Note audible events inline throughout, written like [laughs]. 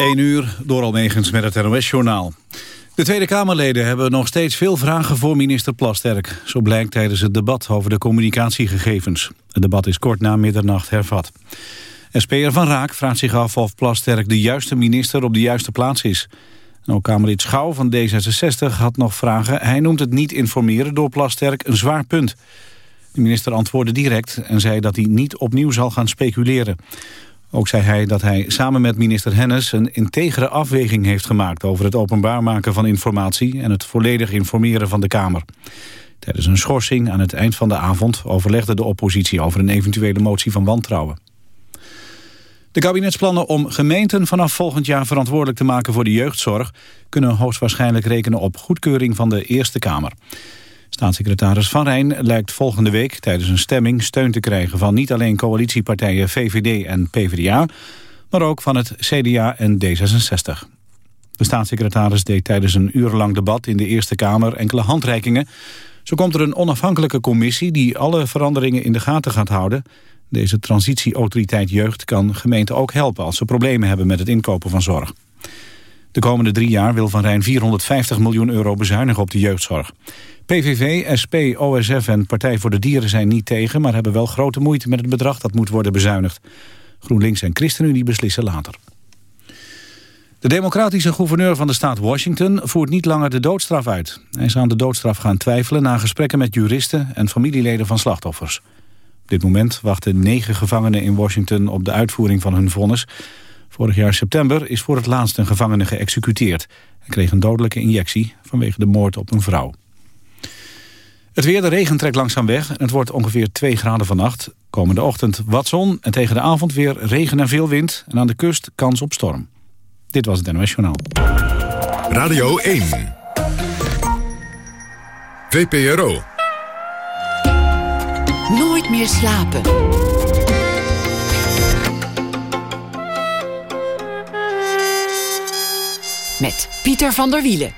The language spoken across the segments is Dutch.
1 uur, door Almegens met het NOS-journaal. De Tweede Kamerleden hebben nog steeds veel vragen voor minister Plasterk. Zo blijkt tijdens het debat over de communicatiegegevens. Het debat is kort na middernacht hervat. SP'er Van Raak vraagt zich af of Plasterk de juiste minister op de juiste plaats is. Ook Kamerlid Schouw van D66 had nog vragen. Hij noemt het niet informeren door Plasterk een zwaar punt. De minister antwoordde direct en zei dat hij niet opnieuw zal gaan speculeren. Ook zei hij dat hij samen met minister Hennis een integere afweging heeft gemaakt over het openbaar maken van informatie en het volledig informeren van de Kamer. Tijdens een schorsing aan het eind van de avond overlegde de oppositie over een eventuele motie van wantrouwen. De kabinetsplannen om gemeenten vanaf volgend jaar verantwoordelijk te maken voor de jeugdzorg kunnen hoogstwaarschijnlijk rekenen op goedkeuring van de Eerste Kamer. Staatssecretaris Van Rijn lijkt volgende week tijdens een stemming steun te krijgen van niet alleen coalitiepartijen VVD en PvdA, maar ook van het CDA en D66. De staatssecretaris deed tijdens een urenlang debat in de Eerste Kamer enkele handreikingen. Zo komt er een onafhankelijke commissie die alle veranderingen in de gaten gaat houden. Deze transitieautoriteit jeugd kan gemeenten ook helpen als ze problemen hebben met het inkopen van zorg. De komende drie jaar wil Van Rijn 450 miljoen euro bezuinigen op de jeugdzorg. PVV, SP, OSF en Partij voor de Dieren zijn niet tegen... maar hebben wel grote moeite met het bedrag dat moet worden bezuinigd. GroenLinks en ChristenUnie beslissen later. De democratische gouverneur van de staat Washington voert niet langer de doodstraf uit. Hij is aan de doodstraf gaan twijfelen na gesprekken met juristen en familieleden van slachtoffers. Op dit moment wachten negen gevangenen in Washington op de uitvoering van hun vonnis. Vorig jaar september is voor het laatst een gevangene geëxecuteerd. Hij kreeg een dodelijke injectie vanwege de moord op een vrouw. Het weer, de regen trekt langzaam weg. Het wordt ongeveer 2 graden vannacht. Komende ochtend wat zon en tegen de avond weer regen en veel wind. En aan de kust kans op storm. Dit was het NOS Journaal. Radio 1. VPRO. Nooit meer slapen. Met Pieter van der Wielen.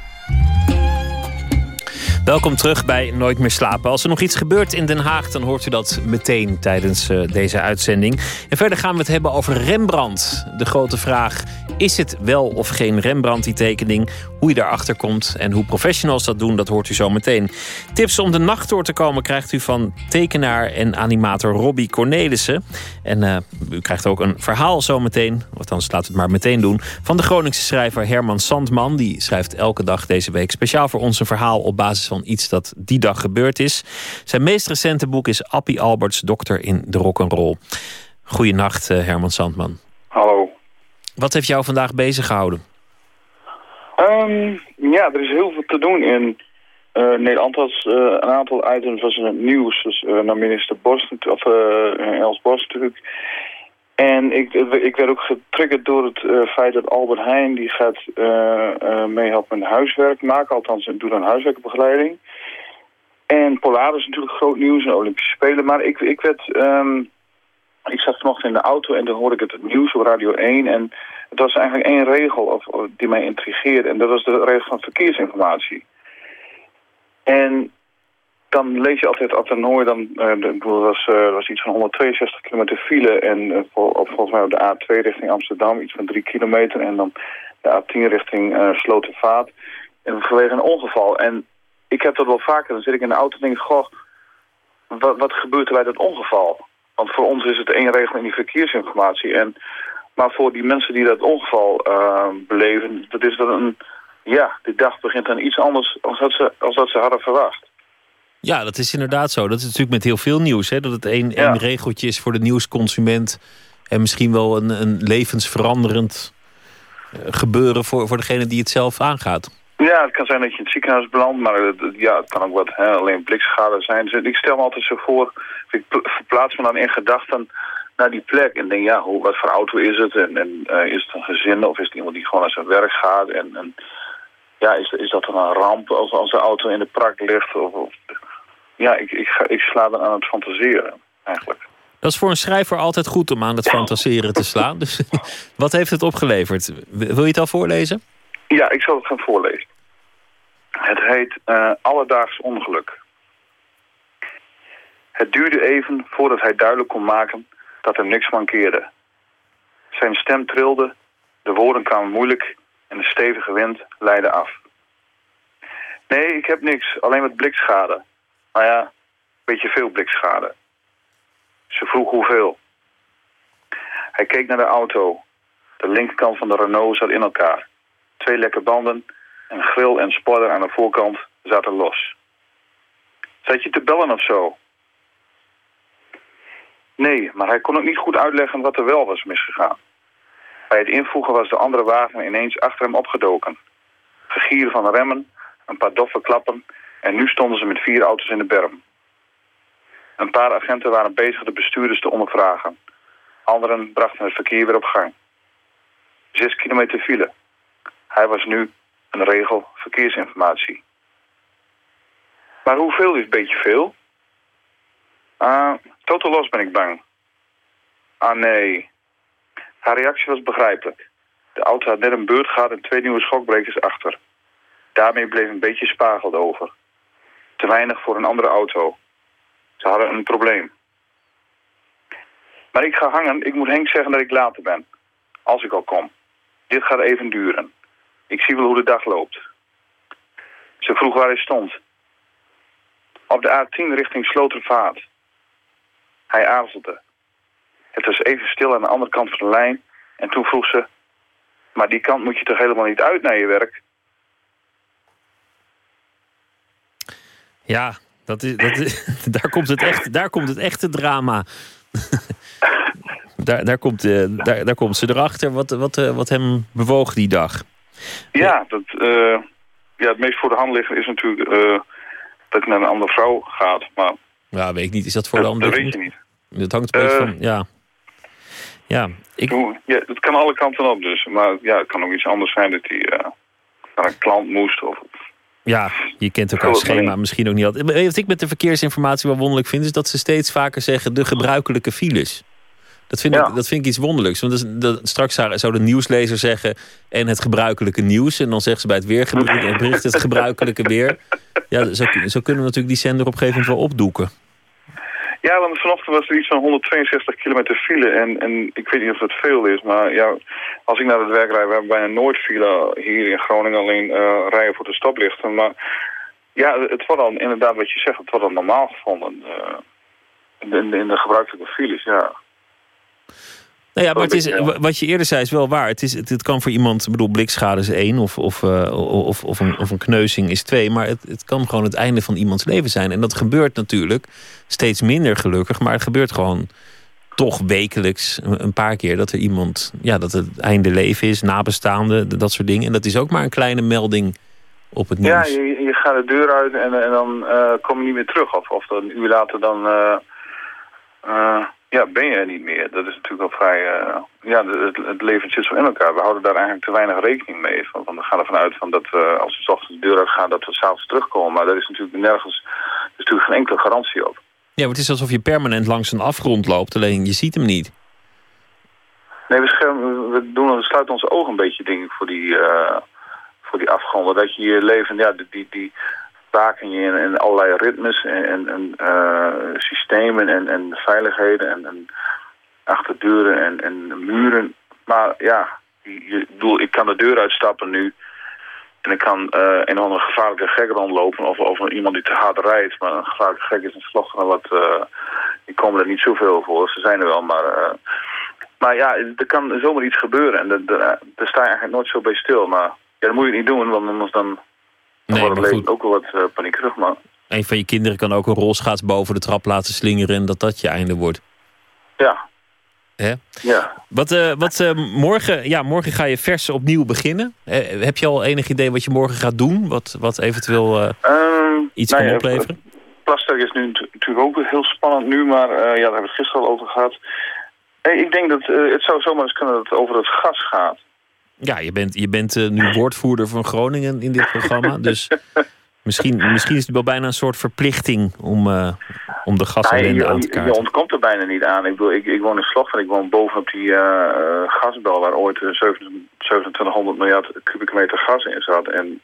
Welkom terug bij Nooit meer slapen. Als er nog iets gebeurt in Den Haag, dan hoort u dat meteen tijdens uh, deze uitzending. En verder gaan we het hebben over Rembrandt. De grote vraag: is het wel of geen Rembrandt die tekening? Hoe je daarachter komt en hoe professionals dat doen, dat hoort u zo meteen. Tips om de nacht door te komen krijgt u van tekenaar en animator Robbie Cornelissen. En uh, u krijgt ook een verhaal zo meteen, althans laat het maar meteen doen, van de Groningse schrijver Herman Sandman. Die schrijft elke dag deze week speciaal voor ons een verhaal op basis van iets dat die dag gebeurd is. Zijn meest recente boek is Appie Alberts, Dokter in de Rock'n'Roll. Goedenacht, uh, Herman Sandman. Hallo. Wat heeft jou vandaag bezig gehouden? Um, ja, er is heel veel te doen in uh, Nederland. Was, uh, een aantal items was in het nieuws. Dus, uh, naar minister Bos, of Els Bos natuurlijk. En ik, ik werd ook getriggerd door het feit dat Albert Heijn... die gaat meehelpen met huiswerk maken. Althans, doet aan huiswerkbegeleiding. En Polaris is natuurlijk groot nieuws en Olympische Spelen. Maar ik, ik werd... Um, ik zat vanochtend in de auto en dan hoorde ik het, nieuws op Radio 1... en het was eigenlijk één regel of, die mij intrigeerde. En dat was de regel van verkeersinformatie. En dan lees je altijd de hoor dan, uh, was, uh, was iets van 162 kilometer file en voor, op, volgens mij op de A2 richting Amsterdam iets van 3 kilometer en dan de A10 richting Slotervaart. En vanwege een ongeval. En ik heb dat wel vaker, dan zit ik in de auto en denk ik, goh, wat, wat gebeurt er bij dat ongeval? Want voor ons is het één regel in die verkeersinformatie. En maar voor die mensen die dat ongeval beleven, dat is dan een... Ja, die dag begint dan iets anders als dat ze, als dat ze hadden verwacht. Ja, dat is inderdaad zo. Dat is natuurlijk met heel veel nieuws. Hè? Dat het één, één regeltje is voor de nieuwsconsument... en misschien wel een, een levensveranderend uh, gebeuren voor, voor degene die het zelf aangaat. Ja, het kan zijn dat je in het ziekenhuis belandt, maar het, ja, het kan ook wat hè, alleen blikschade zijn. Dus ik stel me altijd zo voor, ik verplaats me dan in gedachten naar die plek en denk, ja, hoe, wat voor auto is het? En, en uh, is het een gezin of is het iemand die gewoon naar zijn werk gaat? En, en ja, is, is dat dan een ramp als, als de auto in de prak ligt? Of, of ja, ik, ik, ga, ik sla dan aan het fantaseren, eigenlijk. Dat is voor een schrijver altijd goed om aan het fantaseren te slaan. Dus [laughs] wat heeft het opgeleverd? Wil je het al voorlezen? Ja, ik zal het gaan voorlezen. Het heet uh, Alledaags Ongeluk. Het duurde even voordat hij duidelijk kon maken dat hem niks mankeerde. Zijn stem trilde De woorden kwamen moeilijk en de stevige wind leidde af. Nee, ik heb niks, alleen wat blikschade. Nou ja, een beetje veel blikschade. Ze vroeg hoeveel. Hij keek naar de auto. De linkerkant van de Renault zat in elkaar. Twee lekke banden, een grill en spoiler aan de voorkant zaten los. Zat je te bellen of zo? Nee, maar hij kon ook niet goed uitleggen wat er wel was misgegaan. Bij het invoegen was de andere wagen ineens achter hem opgedoken. Gegieren van remmen, een paar doffe klappen en nu stonden ze met vier auto's in de berm. Een paar agenten waren bezig de bestuurders te ondervragen. Anderen brachten het verkeer weer op gang. Zes kilometer file. Hij was nu een regel verkeersinformatie. Maar hoeveel is een beetje veel? Ah, totaal los ben ik bang. Ah nee. Haar reactie was begrijpelijk. De auto had net een beurt gehad en twee nieuwe schokbrekers achter. Daarmee bleef een beetje spageld over. Te weinig voor een andere auto. Ze hadden een probleem. Maar ik ga hangen. Ik moet Henk zeggen dat ik later ben. Als ik al kom. Dit gaat even duren. Ik zie wel hoe de dag loopt. Ze vroeg waar hij stond. Op de A10 richting Slotervaart. Hij aarzelde. Het was even stil aan de andere kant van de lijn. En toen vroeg ze... Maar die kant moet je toch helemaal niet uit naar je werk? Ja, dat is, dat is, [laughs] daar, komt het echt, daar komt het echte drama. [laughs] daar, daar, komt, uh, daar, daar komt ze erachter wat, wat, uh, wat hem bewoog die dag. Ja, dat, uh, ja, het meest voor de hand liggen is natuurlijk dat ik naar een andere vrouw gaat. Maar ja, weet ik niet. Is dat voor de andere? Dat weet je niet. Dat hangt een van, ja. Ja, ik... ja, het kan alle kanten op dus. Maar ja, het kan ook iets anders zijn dat hij naar een klant moest of ja, je kent elkaar schema misschien ook niet altijd. Wat ik met de verkeersinformatie wel wonderlijk vind... is dat ze steeds vaker zeggen de gebruikelijke files. Dat vind, ik, dat vind ik iets wonderlijks. Want dat, straks zou de nieuwslezer zeggen... en het gebruikelijke nieuws. En dan zeggen ze bij het weerbericht het gebruikelijke weer. Ja, zo, zo kunnen we natuurlijk die zender op een gegeven moment wel opdoeken. Ja, want vanochtend was er iets van 162 kilometer file. En, en ik weet niet of dat veel is, maar ja, als ik naar het werk rijd... we hebben bijna nooit file hier in Groningen, alleen uh, rijden voor de stoplichten. Maar ja, het wordt dan inderdaad wat je zegt, het wordt dan normaal gevonden. De, in de gebruikelijke files, ja. Nou ja, maar het is, wat je eerder zei is wel waar. Het, is, het, kan voor iemand, ik bedoel, blikschade is één of, of, uh, of, of, een, of een kneuzing is twee. Maar het, het kan gewoon het einde van iemands leven zijn. En dat gebeurt natuurlijk steeds minder gelukkig. Maar het gebeurt gewoon toch wekelijks een paar keer dat er iemand, ja, dat het einde leven is, nabestaande, dat soort dingen. En dat is ook maar een kleine melding op het nieuws. Ja, je, je gaat de deur uit en, en dan uh, kom je niet meer terug. Of, of een uur later dan... Uh, ja, ben je er niet meer. Dat is natuurlijk wel vrij... Uh, ja, het, het leven zit zo in elkaar. We houden daar eigenlijk te weinig rekening mee. Van, we gaan ervan uit van dat we, als we s ochtends de deur uit gaan... dat we s'avonds terugkomen. Maar daar is natuurlijk nergens... Er is natuurlijk geen enkele garantie op. Ja, maar het is alsof je permanent langs een afgrond loopt. Alleen je ziet hem niet. Nee, we, schermen, we, doen, we sluiten onze ogen een beetje, denk ik, voor die, uh, voor die afgronden. Dat je je leven... Ja, die, die, in, in allerlei ritmes en, en uh, systemen en, en veiligheden en, en achter deuren en, en muren. Maar ja, je, ik kan de deur uitstappen nu en ik kan uh, een gevaarlijke gek rondlopen of, of iemand die te hard rijdt. Maar een gevaarlijke gek is een slochteren wat, uh, die komen er niet zoveel voor. Ze zijn er wel, maar... Maar ja, er kan zomaar iets gebeuren en daar sta je eigenlijk nooit zo bij stil. Maar ja, dat moet je niet doen, want anders dan nee, leven ook wel wat uh, paniekerig, maar... Een van je kinderen kan ook een rolschaats boven de trap laten slingeren... en dat dat je einde wordt. Ja. Hè? Ja. Wat, uh, wat uh, morgen, ja, morgen ga je vers opnieuw beginnen. heb je al enig idee wat je morgen gaat doen? Wat, wat eventueel um, iets nou kan ja, opleveren? Plaster is nu natuurlijk ook heel spannend nu, maar ja, daar hebben we het gisteren al over gehad. ik denk dat het zou zomaar eens kunnen dat het over het gas gaat. Ja, je bent, je bent uh, nu woordvoerder van Groningen in dit programma. [laughs] Dus misschien, misschien is het wel bijna een soort verplichting om, uh, om de gasellende aan te kaarten. Je ontkomt er bijna niet aan. Ik, bedoel, ik, ik woon in Slocht en ik woon bovenop die uh, gasbel... waar ooit 2700 miljard kubieke meter gas in zat. En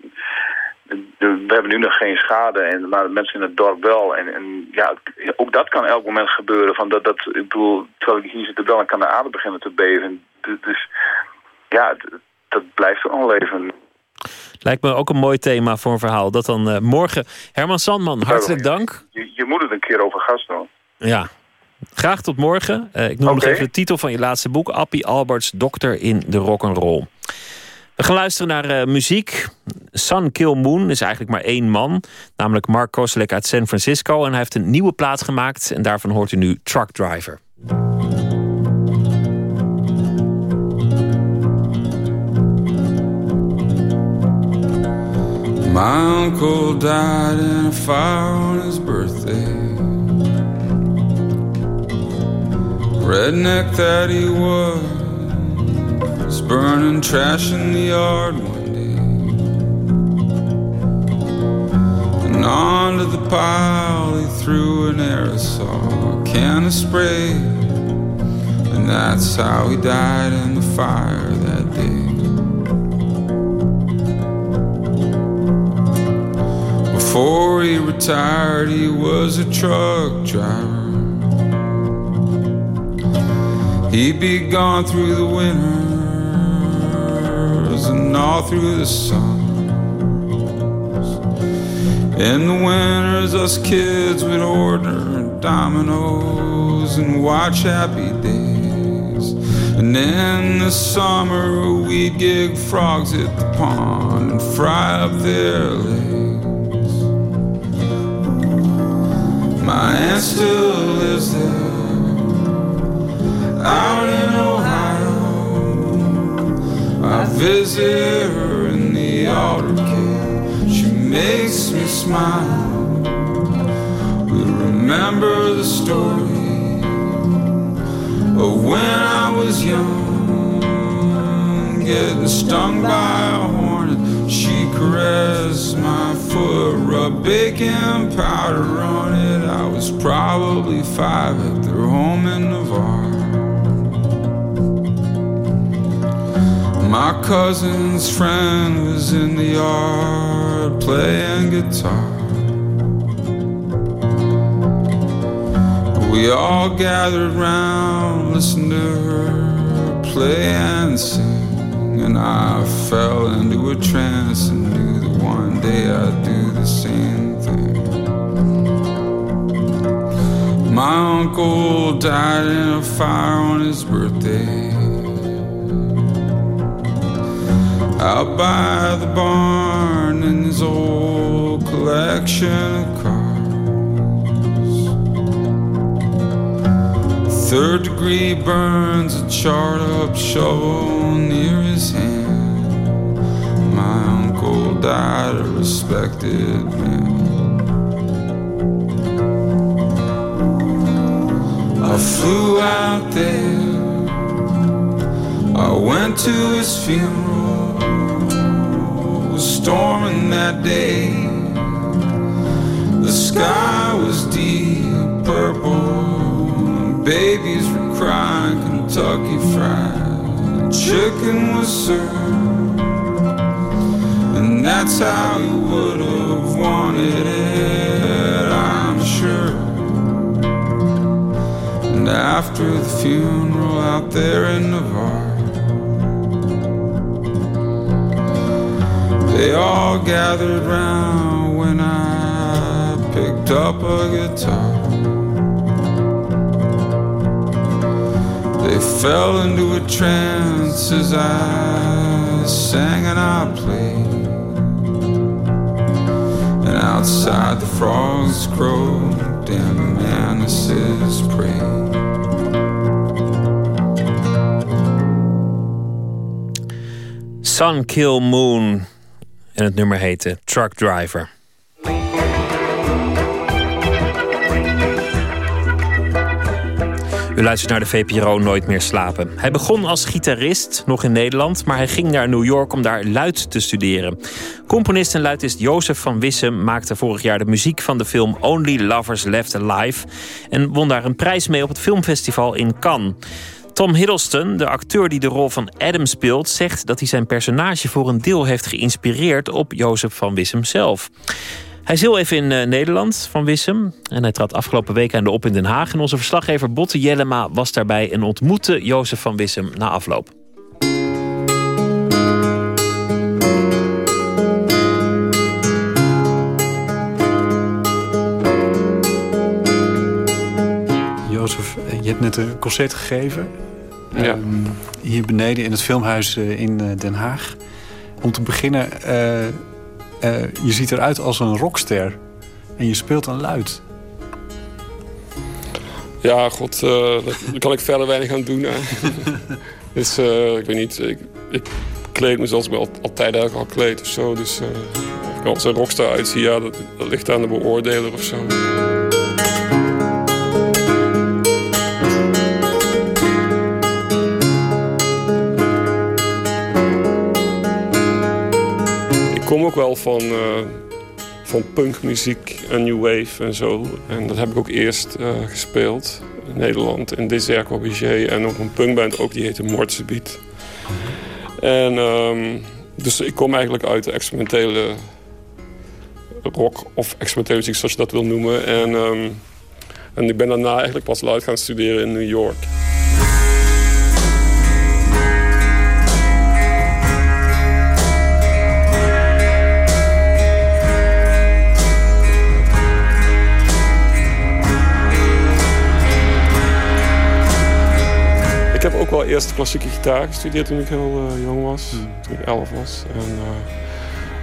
we hebben nu nog geen schade, en, maar mensen in het dorp wel. En, en ja, ook dat kan elk moment gebeuren. Van dat, dat, ik bedoel, terwijl ik hier zit te bellen, kan de aarde beginnen te beven. Dus ja, dat blijft wel leven. Lijkt me ook een mooi thema voor een verhaal. Dat dan uh, morgen. Herman Sandman, hartelijk dank. Je, je, moet het een keer over gas doen. Ja, graag tot morgen. Uh, ik noem okay. nog even de titel van je laatste boek. Appie Alberts, Dokter in de Rock'n'Roll. We gaan luisteren naar uh, muziek. Sun Kill Moon is eigenlijk maar één man. Namelijk Mark Koselek uit San Francisco. En hij heeft een nieuwe plaat gemaakt. En daarvan hoort u nu Truck Driver. My uncle died in a fire on his birthday. Redneck that he was, was burning trash in the yard one day. And onto the pile he threw an aerosol, a can of spray. And that's how he died in the fire that Before he retired, he was a truck driver. He'd be gone through the winters and all through the summers. In the winters, us kids would order dominoes and watch happy days. And in the summer, we'd gig frogs at the pond and fry up their legs. My aunt still lives there out in Ohio. I visit her in the altar care. She makes me smile. We remember the story of when I was young, getting stung by a hornet. She caressed my foot, rubbed baking powder on it. I was probably five at their home in Navarre. My cousin's friend was in the yard playing guitar. We all gathered round, listened to her play and sing. And I fell into a trance and day I'd do the same thing. My uncle died in a fire on his birthday. Out by the barn in his old collection of cars. Third degree burns a charred up shovel near his hand. Died a respected man. I flew out there. I went to his funeral. It was storming that day. The sky was deep purple. Babies were crying Kentucky fried. Chicken was served. That's how he would have wanted it, I'm sure. And after the funeral out there in Navarre, they all gathered round when I picked up a guitar. They fell into a trance as I sang and I played. Outside the frogs croaked and the manises prayed. Sun Kill Moon. En het nummer heette Truck Driver. U luistert naar de VPRO Nooit meer slapen. Hij begon als gitarist, nog in Nederland... maar hij ging naar New York om daar luid te studeren. Componist en luidist Jozef van Wissem maakte vorig jaar de muziek... van de film Only Lovers Left Alive... en won daar een prijs mee op het filmfestival in Cannes. Tom Hiddleston, de acteur die de rol van Adam speelt... zegt dat hij zijn personage voor een deel heeft geïnspireerd... op Jozef van Wissem zelf. Hij is heel even in eh, Nederland van Wissem. En hij trad afgelopen week aan de op in Den Haag. En onze verslaggever Botte Jellema was daarbij en ontmoette Jozef van Wissem na afloop. Jozef, eh, je hebt net een concert gegeven. Ja. Ehm, hier beneden in het filmhuis eh, in Den Haag. Om te beginnen, eh, je ziet eruit als een rockster. En je speelt een luid. Ja, god, eh, daar kan ik verder weinig aan doen. [laughs] Dus eh, ik weet niet, ik, ik kleed me zoals ik me al, altijd eigenlijk al kleed of zo. Dus of ik als een rockstar uitzie, ja, dat, dat ligt aan de beoordeler of zo. Kom ook wel van, eh, van punkmuziek en new wave en zo. En dat heb ik ook eerst eh, gespeeld in Nederland. In Desert Corbusier en ook een punkband ook, die heette Moordsebiet. En ehm, dus ik kom eigenlijk uit de experimentele rock of experimentele muziek, zoals je dat wil noemen. En, ehm, en ik ben daarna eigenlijk pas luid gaan studeren in New York. Ik heb ook wel eerst klassieke gitaar gestudeerd toen ik heel eh, jong was. Toen ik elf was. En eh,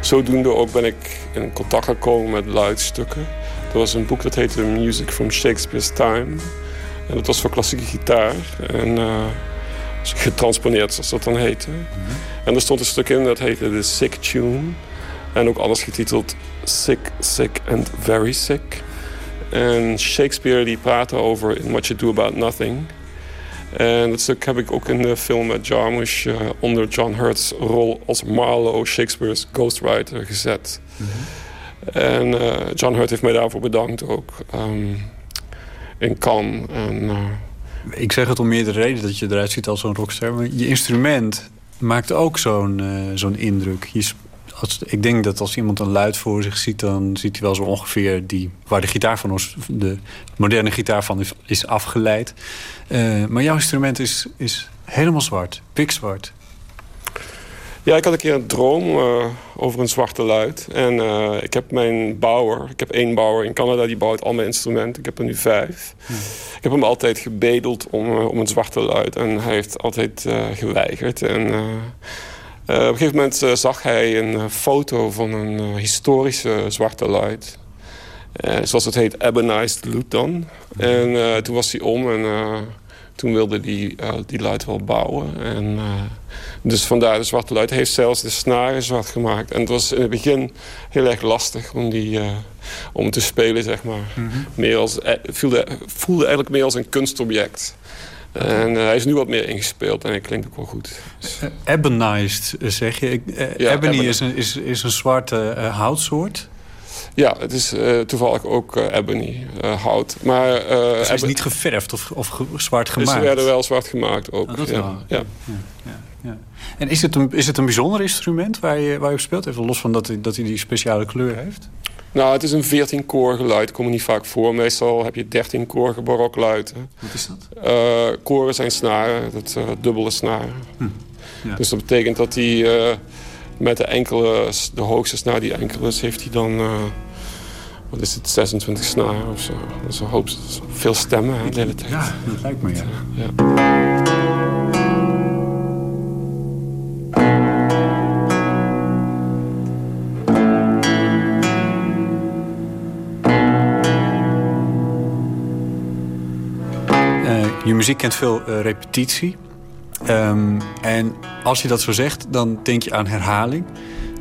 zodoende ook ben ik in contact gekomen met luidstukken. Er was een boek dat heette Music from Shakespeare's Time. En dat was voor klassieke gitaar. En eh, getransponeerd, zoals dat dan heette. En er stond een stuk in dat heette The Sick Tune. En ook anders getiteld Sick, Sick and Very Sick. En Shakespeare die praatte over In What You Do About Nothing. En dat stuk heb ik ook in de film Jarmusch eh, onder John Hurt's rol als Marlowe, Shakespeare's ghostwriter, gezet. En eh, John Hurt heeft mij daarvoor bedankt ook. ehm, in Cannes. En, eh, Ik zeg het om meerdere redenen dat je eruit ziet als zo'n rockster. Maar je instrument maakt ook zo'n zo'n indruk. Je, ik denk dat als iemand een luid voor zich ziet... dan ziet hij wel zo ongeveer die, waar de, gitaar van ons, de moderne gitaar van is, is afgeleid. Eh, maar jouw instrument is, is helemaal zwart, pikzwart. Ja, ik had een keer een droom eh, over een zwarte luid. En eh, ik heb mijn bouwer, ik heb één bouwer in Canada, die bouwt al mijn instrumenten. Ik heb er nu vijf. Ik heb hem altijd gebedeld om, om een zwarte luid. En hij heeft altijd geweigerd. En op een gegeven moment eh, zag hij een eh, foto van een eh, historische zwarte luid. Eh, zoals het heet, ebonized loot dan. En eh, toen was hij om en eh, toen wilde hij eh, die luid wel bouwen. En, eh, dus vandaar de zwarte luid. Hij heeft zelfs de snaren zwart gemaakt. En het was in het begin heel erg lastig om, die, eh, om te spelen, zeg maar. meer als, eh, voelde, voelde eigenlijk meer als een kunstobject. En eh, hij is nu wat meer ingespeeld en hij klinkt ook wel goed. Dus- Eh, ebonized, eh, zeg je. Ja, ebony is een, is, is een zwarte houtsoort. ja, het is toevallig ook ebony, hout. Maar Dus hij is niet geverfd of, of ge- zwart gemaakt. ze werden wel zwart gemaakt ook. Dat ja. wel. Ja. Ja. En is het, een, is het een bijzonder instrument waar je, waar je op speelt? Even los van dat hij, dat hij die speciale kleur heeft. Nou, het is een 14 koor geluid, komt niet vaak voor. Meestal heb je 13 koorige barokluiden. Wat is dat? Eh koren zijn snaren, dat eh, dubbele snaren. Hm. Ja. Dus dat betekent dat hij eh, met de enkele, de hoogste snaar die enkel is, heeft hij dan, wat is het, 26 snaren of zo. Dat is een hoop, dat veel stemmen hè, de hele tijd. Ja, dat lijkt me, ja. Ja. Je muziek kent veel eh, repetitie. Ehm, en als je dat zo zegt, dan denk je aan herhaling.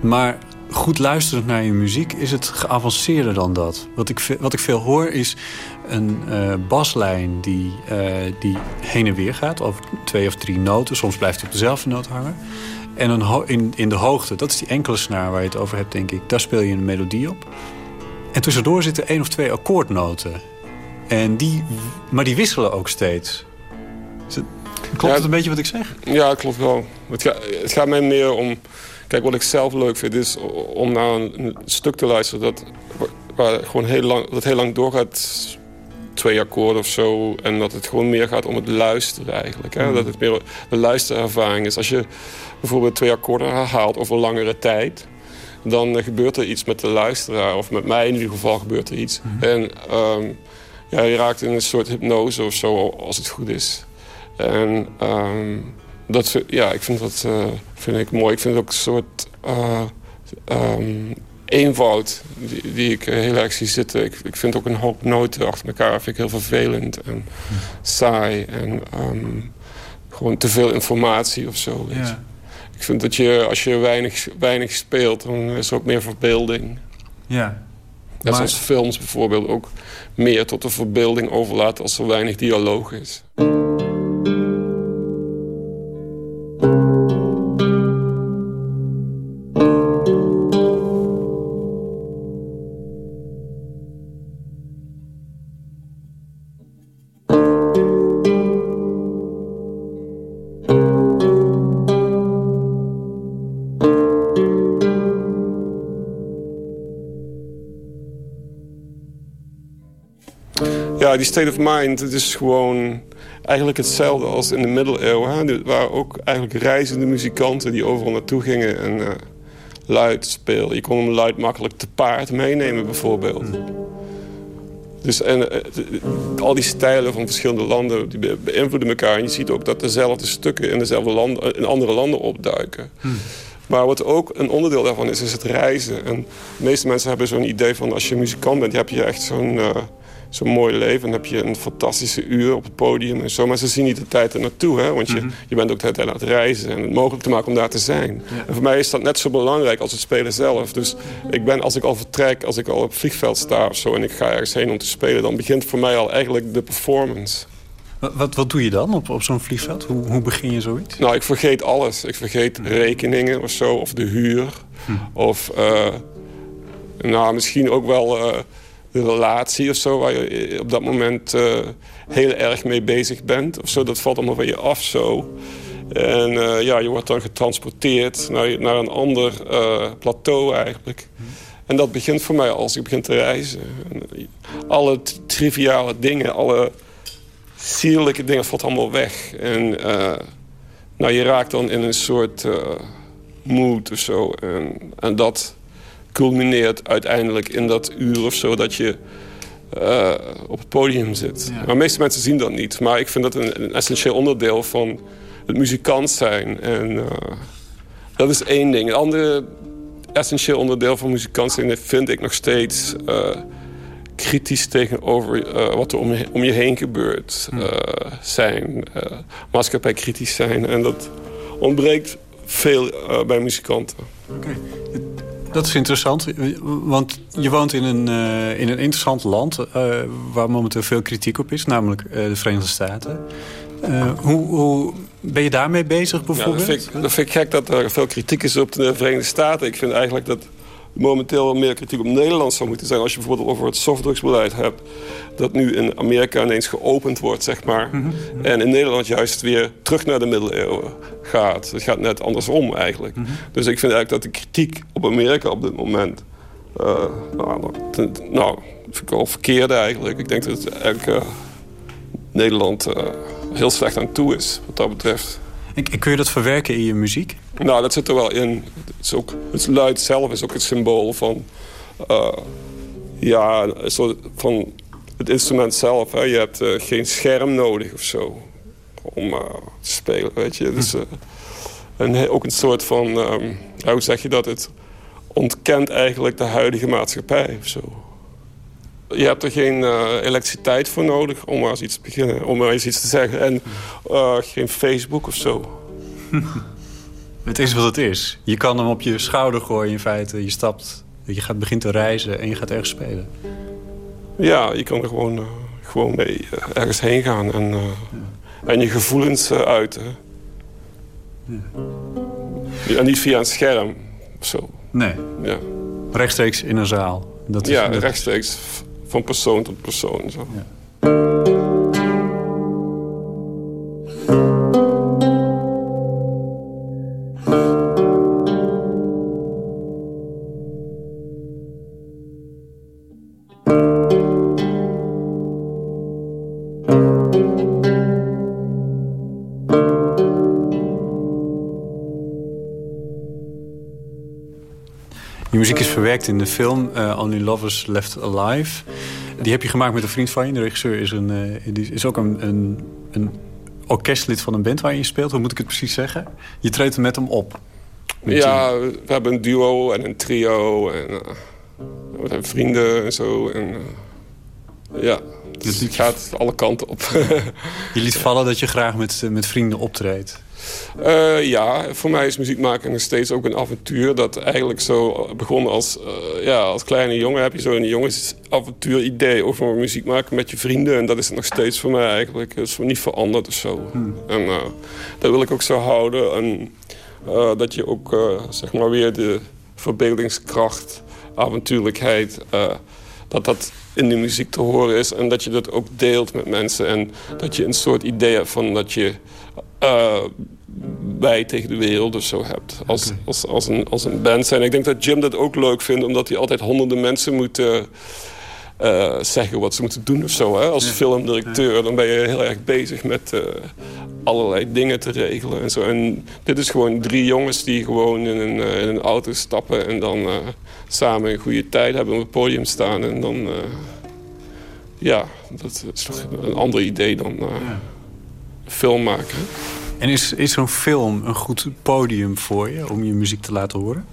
Maar goed luisterend naar je muziek is het geavanceerder dan dat. Wat ik, wat ik veel hoor is een eh, baslijn die, eh, die heen en weer gaat... over twee of drie noten. Soms blijft hij op dezelfde noot hangen. En een in, in de hoogte, dat is die enkele snaar waar je het over hebt, denk ik... daar speel je een melodie op. En tussendoor zitten één of twee akkoordnoten... En die, maar die wisselen ook steeds. Klopt Ja, het een beetje wat ik zeg? Ja, klopt wel. Het, ga- het gaat mij meer om... Kijk, wat ik zelf leuk vind is om naar een, een stuk te luisteren... Dat, waar gewoon heel lang, dat heel lang doorgaat, twee akkoorden of zo... en dat het gewoon meer gaat om het luisteren eigenlijk. Hè? Dat het meer de luisterervaring is. Als je bijvoorbeeld twee akkoorden herhaalt over langere tijd... dan eh, gebeurt er iets met de luisteraar. Of met mij in ieder geval gebeurt er iets. En... ehm, ja, je raakt in een soort hypnose of zo, als het goed is. En ehm, dat, ja, ik vind dat uh, vind ik mooi. Ik vind het ook een soort uh, um, eenvoud die, die, ik heel erg zie zitten. Ik, ik vind ook een hoop noten achter elkaar vind ik heel vervelend en saai. En um, gewoon te veel informatie of zo. Ja. Ik vind dat je, als je weinig, weinig speelt, dan is er ook meer verbeelding. Ja. Net maar... zoals films bijvoorbeeld ook meer tot de verbeelding overlaten als er weinig dialoog is. Die state of mind, het is gewoon eigenlijk hetzelfde als in de middeleeuwen. Waar ook eigenlijk reizende muzikanten die overal naartoe gingen en uh, luid spelen. Je kon hem luid makkelijk te paard meenemen bijvoorbeeld. Dus en, eh, al die stijlen van verschillende landen die beïnvloeden elkaar. En je ziet ook dat dezelfde stukken in, dezelfde landen, in andere landen opduiken. Maar wat ook een onderdeel daarvan is, is het reizen. En de meeste mensen hebben zo'n idee van als je muzikant bent, heb je echt zo'n... Uh, zo'n mooi leven. Dan heb je een fantastische uur op het podium en zo. Maar ze zien niet de tijd er naartoe. Hè? Want je, mhm. je bent ook de hele tijd aan het reizen. En het mogelijk te maken om daar te zijn. En voor mij is dat net zo belangrijk als het spelen zelf. Dus ik ben, als ik al vertrek, als ik al op het vliegveld sta of zo... en ik ga ergens heen om te spelen... dan begint voor mij al eigenlijk de performance. Wat, wat doe je dan op, op zo'n vliegveld? Hoe, hoe begin je zoiets? Nou, ik vergeet alles. Ik vergeet mhm. rekeningen of zo. Of de huur. Hm. Of... Uh, nou, misschien ook wel... Uh, relatie of zo... waar je op dat moment uh, heel erg mee bezig bent. Of zo, dat valt allemaal van je af zo. En uh, ja, je wordt dan getransporteerd naar, naar een ander plateau eigenlijk. En dat begint voor mij als ik begin te reizen. En alle triviale dingen, alle sierlijke dingen valt allemaal weg. En nou, je raakt dan in een soort mood of zo. En, en dat culmineert uiteindelijk in dat uur of zo dat je uh, op het podium zit. Maar de meeste mensen zien dat niet. Maar ik vind dat een, een essentieel onderdeel van het muzikant zijn. En uh, dat is één ding. Een andere essentieel onderdeel van muzikant zijn vind ik nog steeds... Uh, kritisch tegenover wat er om je, om je heen gebeurt hm. zijn. maatschappij kritisch zijn. En dat ontbreekt veel bij muzikanten. Okay. Dat is interessant, want je woont in een, uh, in een interessant land... Uh, waar momenteel veel kritiek op is, namelijk uh, de Verenigde Staten. hoe, hoe ben je daarmee bezig bijvoorbeeld? Ja, dat, vind ik, dat, vind ik, gek dat er veel kritiek is op de Verenigde Staten. Ik vind eigenlijk dat momenteel meer kritiek op Nederland zou moeten zijn. Als je bijvoorbeeld over het softdrugsbeleid hebt... dat nu in Amerika ineens geopend wordt, zeg maar. Mhm. En in Nederland juist weer terug naar de middeleeuwen gaat. Het gaat net andersom eigenlijk. Mhm. Dus ik vind eigenlijk dat de kritiek op Amerika op dit moment... Uh, nou, nou, vind ik wel verkeerd eigenlijk. Ik denk dat eigenlijk, uh, Nederland uh, heel slecht aan toe is wat dat betreft. En kun je dat verwerken in je muziek? Nou, dat zit er wel in. Het, is ook, het luid zelf is ook het symbool van... Uh, ja, soort van het instrument zelf. Hè. Je hebt uh, geen scherm nodig of zo om uh, te spelen, weet je. Dus, en ook een soort van... Um, hoe zeg je dat? Het ontkent eigenlijk de huidige maatschappij of zo. Je hebt er geen uh, elektriciteit voor nodig om maar eens iets te beginnen, om maar eens iets te zeggen. En uh, geen Facebook of zo. [laughs] het is wat het is. Je kan hem op je schouder gooien in feite. Je stapt, je gaat begint te reizen en je gaat ergens spelen. Ja, je kan er gewoon, uh, gewoon mee ergens heen gaan en, ja. en je gevoelens uiten. Ja. En niet via een scherm of zo. Nee. Ja. Rechtstreeks in een zaal. Dat is, ja, rechtstreeks van persoon tot persoon. Zo. Ja. Je muziek is verwerkt in de film uh, Only Lovers Left Alive. Die heb je gemaakt met een vriend van je. De regisseur is, een, uh, die is ook een, een, een orkestlid van een band waar je speelt. Hoe moet ik het precies zeggen? Je treedt met hem op. ja, we hebben een duo en een trio. En, uh, we hebben vrienden en zo. En, uh, ja, dus het gaat alle kanten op. [laughs] je liet vallen dat je graag met, met vrienden optreedt. Uh, ja, voor mij is muziek maken nog steeds ook een avontuur. Dat eigenlijk zo begon als, uh, ja, als kleine jongen. Heb je zo'n jongensavontuur idee over muziek maken met je vrienden. En dat is het nog steeds voor mij eigenlijk. Het is niet veranderd of zo. Hmm. En uh, dat wil ik ook zo houden. En dat je ook zeg maar weer de verbeeldingskracht, avontuurlijkheid... dat dat in de muziek te horen is. En dat je dat ook deelt met mensen. En dat je een soort idee hebt van dat je uh, bij tegen de wereld of zo hebt. Als, als, als, een, als een band zijn. Ik denk dat Jim dat ook leuk vindt, omdat hij altijd honderden mensen moet uh, zeggen wat ze moeten doen of zo. Hè? Als filmdirecteur, dan ben je heel erg bezig met uh, allerlei dingen te regelen en zo. En dit is gewoon drie jongens die gewoon in een, in een auto stappen en dan samen een goede tijd hebben op het podium staan. En dan, ja, dat is toch een ander idee dan film maken. En is, is zo'n film een goed podium voor je om je muziek te laten horen?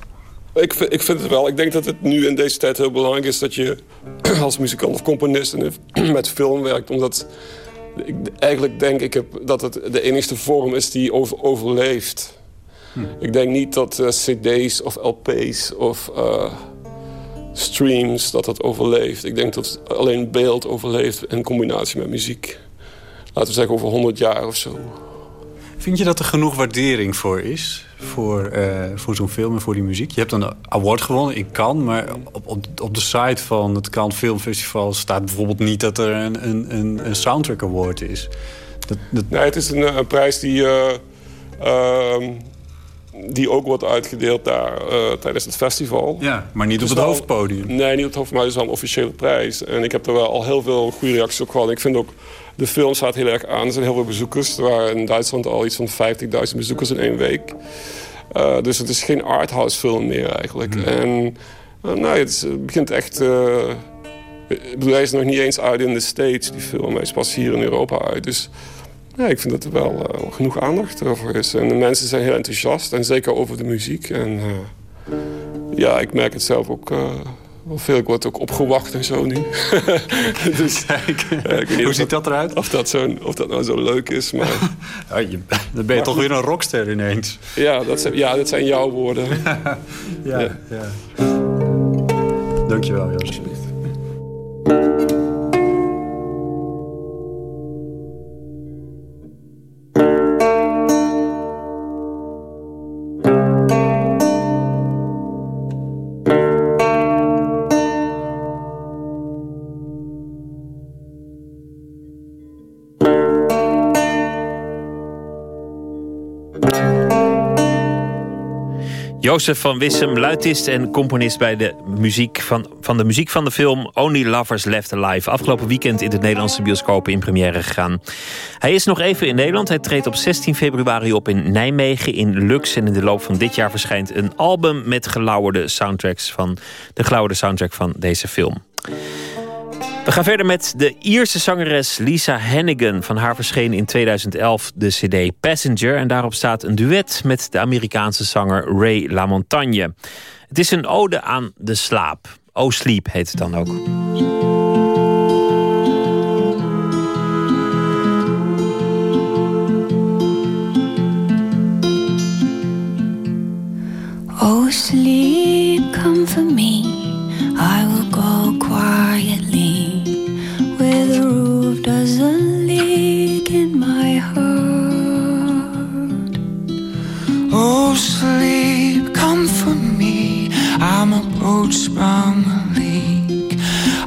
Ik vind, ik vind het wel. Ik denk dat het nu in deze tijd heel belangrijk is... dat je [clears throat] als muzikant of componist [clears throat] met film werkt. Omdat ik eigenlijk denk ik heb dat het de enige vorm is die over, overleeft. Hm. Ik denk niet dat uh, cd's of lp's of uh, streams dat dat overleeft. Ik denk dat alleen beeld overleeft in combinatie met muziek laten we zeggen over 100 jaar of zo. Vind je dat er genoeg waardering voor is? Voor, uh, voor zo'n film en voor die muziek? Je hebt een award gewonnen in Cannes, maar op, op, op de site van het Cannes Filmfestival staat bijvoorbeeld niet dat er een, een, een soundtrack award is. Dat, dat... Nee, het is een, een prijs die, uh, uh, die ook wordt uitgedeeld daar tijdens het festival. Ja, maar niet op het, hoofdpodium. Nee, niet op het hoofdpodium, maar het is wel een officiële prijs. En ik heb er wel al heel veel goede reacties op gehad. Ik vind ook de film staat heel erg aan. Er zijn heel veel bezoekers. Er waren in Duitsland al iets van 50.000 bezoekers in één week. Uh, dus het is geen arthouse film meer eigenlijk. Hmm. En uh, nou, het, begint echt... Uh, hij is nog niet eens uit in de States, die film. Hij is pas hier in Europa uit. Dus ja, ik vind dat er wel genoeg aandacht over is. En de mensen zijn heel enthousiast. En zeker over de muziek. En ja, ik merk het zelf ook veel, ik word ook opgewacht en zo nu. [laughs] dus, Kijk, hoe ziet dat eruit? Of dat, zo, of dat nou zo leuk is. Maar... [laughs] ja, je, dan ben je toch weer een rockster ineens. Ja, dat zijn, ja, dat zijn jouw woorden. [laughs] ja, ja. ja. Dankjewel, Joost. Alsjeblieft. Jozef van Wissem, luidist en componist bij de muziek van, van de muziek van de film Only Lovers Left Alive. Afgelopen weekend in de Nederlandse bioscopen in première gegaan. Hij is nog even in Nederland. Hij treedt op 16 februari op in Nijmegen in Lux. En in de loop van dit jaar verschijnt een album met gelauwerde soundtracks van de gelauwerde soundtrack van deze film. We gaan verder met de Ierse zangeres Lisa Hannigan. Van haar verscheen in 2011 de cd Passenger. En daarop staat een duet met de Amerikaanse zanger Ray LaMontagne. Het is een ode aan de slaap. Oh Sleep heet het dan ook. Oh sleep, come for me. I will I'm a boat sprung a leak.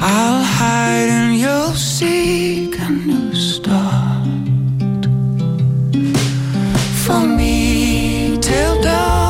I'll hide and you'll seek a new start. For me, till dawn,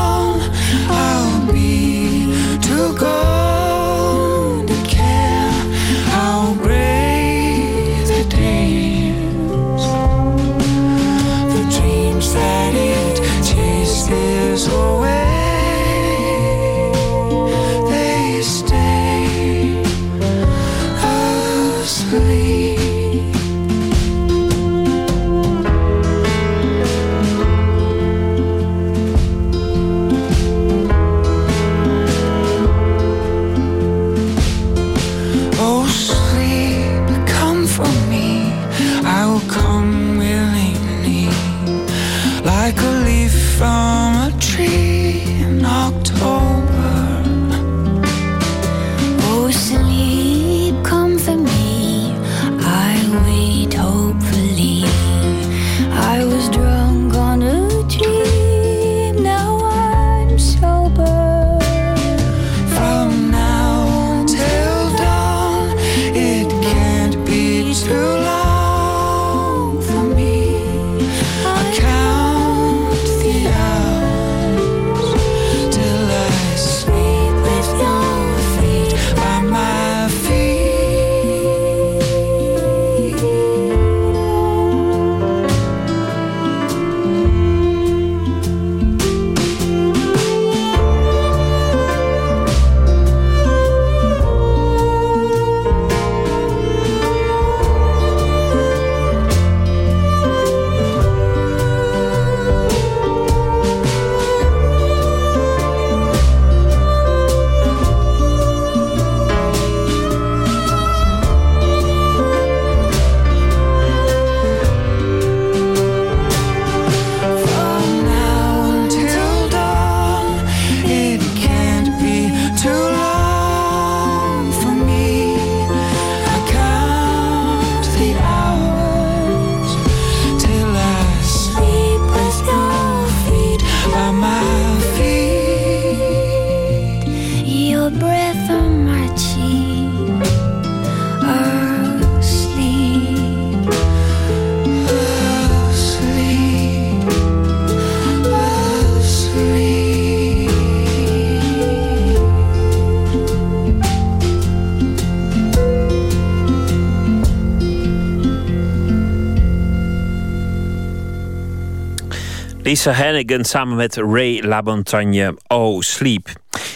Lisa Hannigan samen met Ray LaMontagne, Oh Sleep.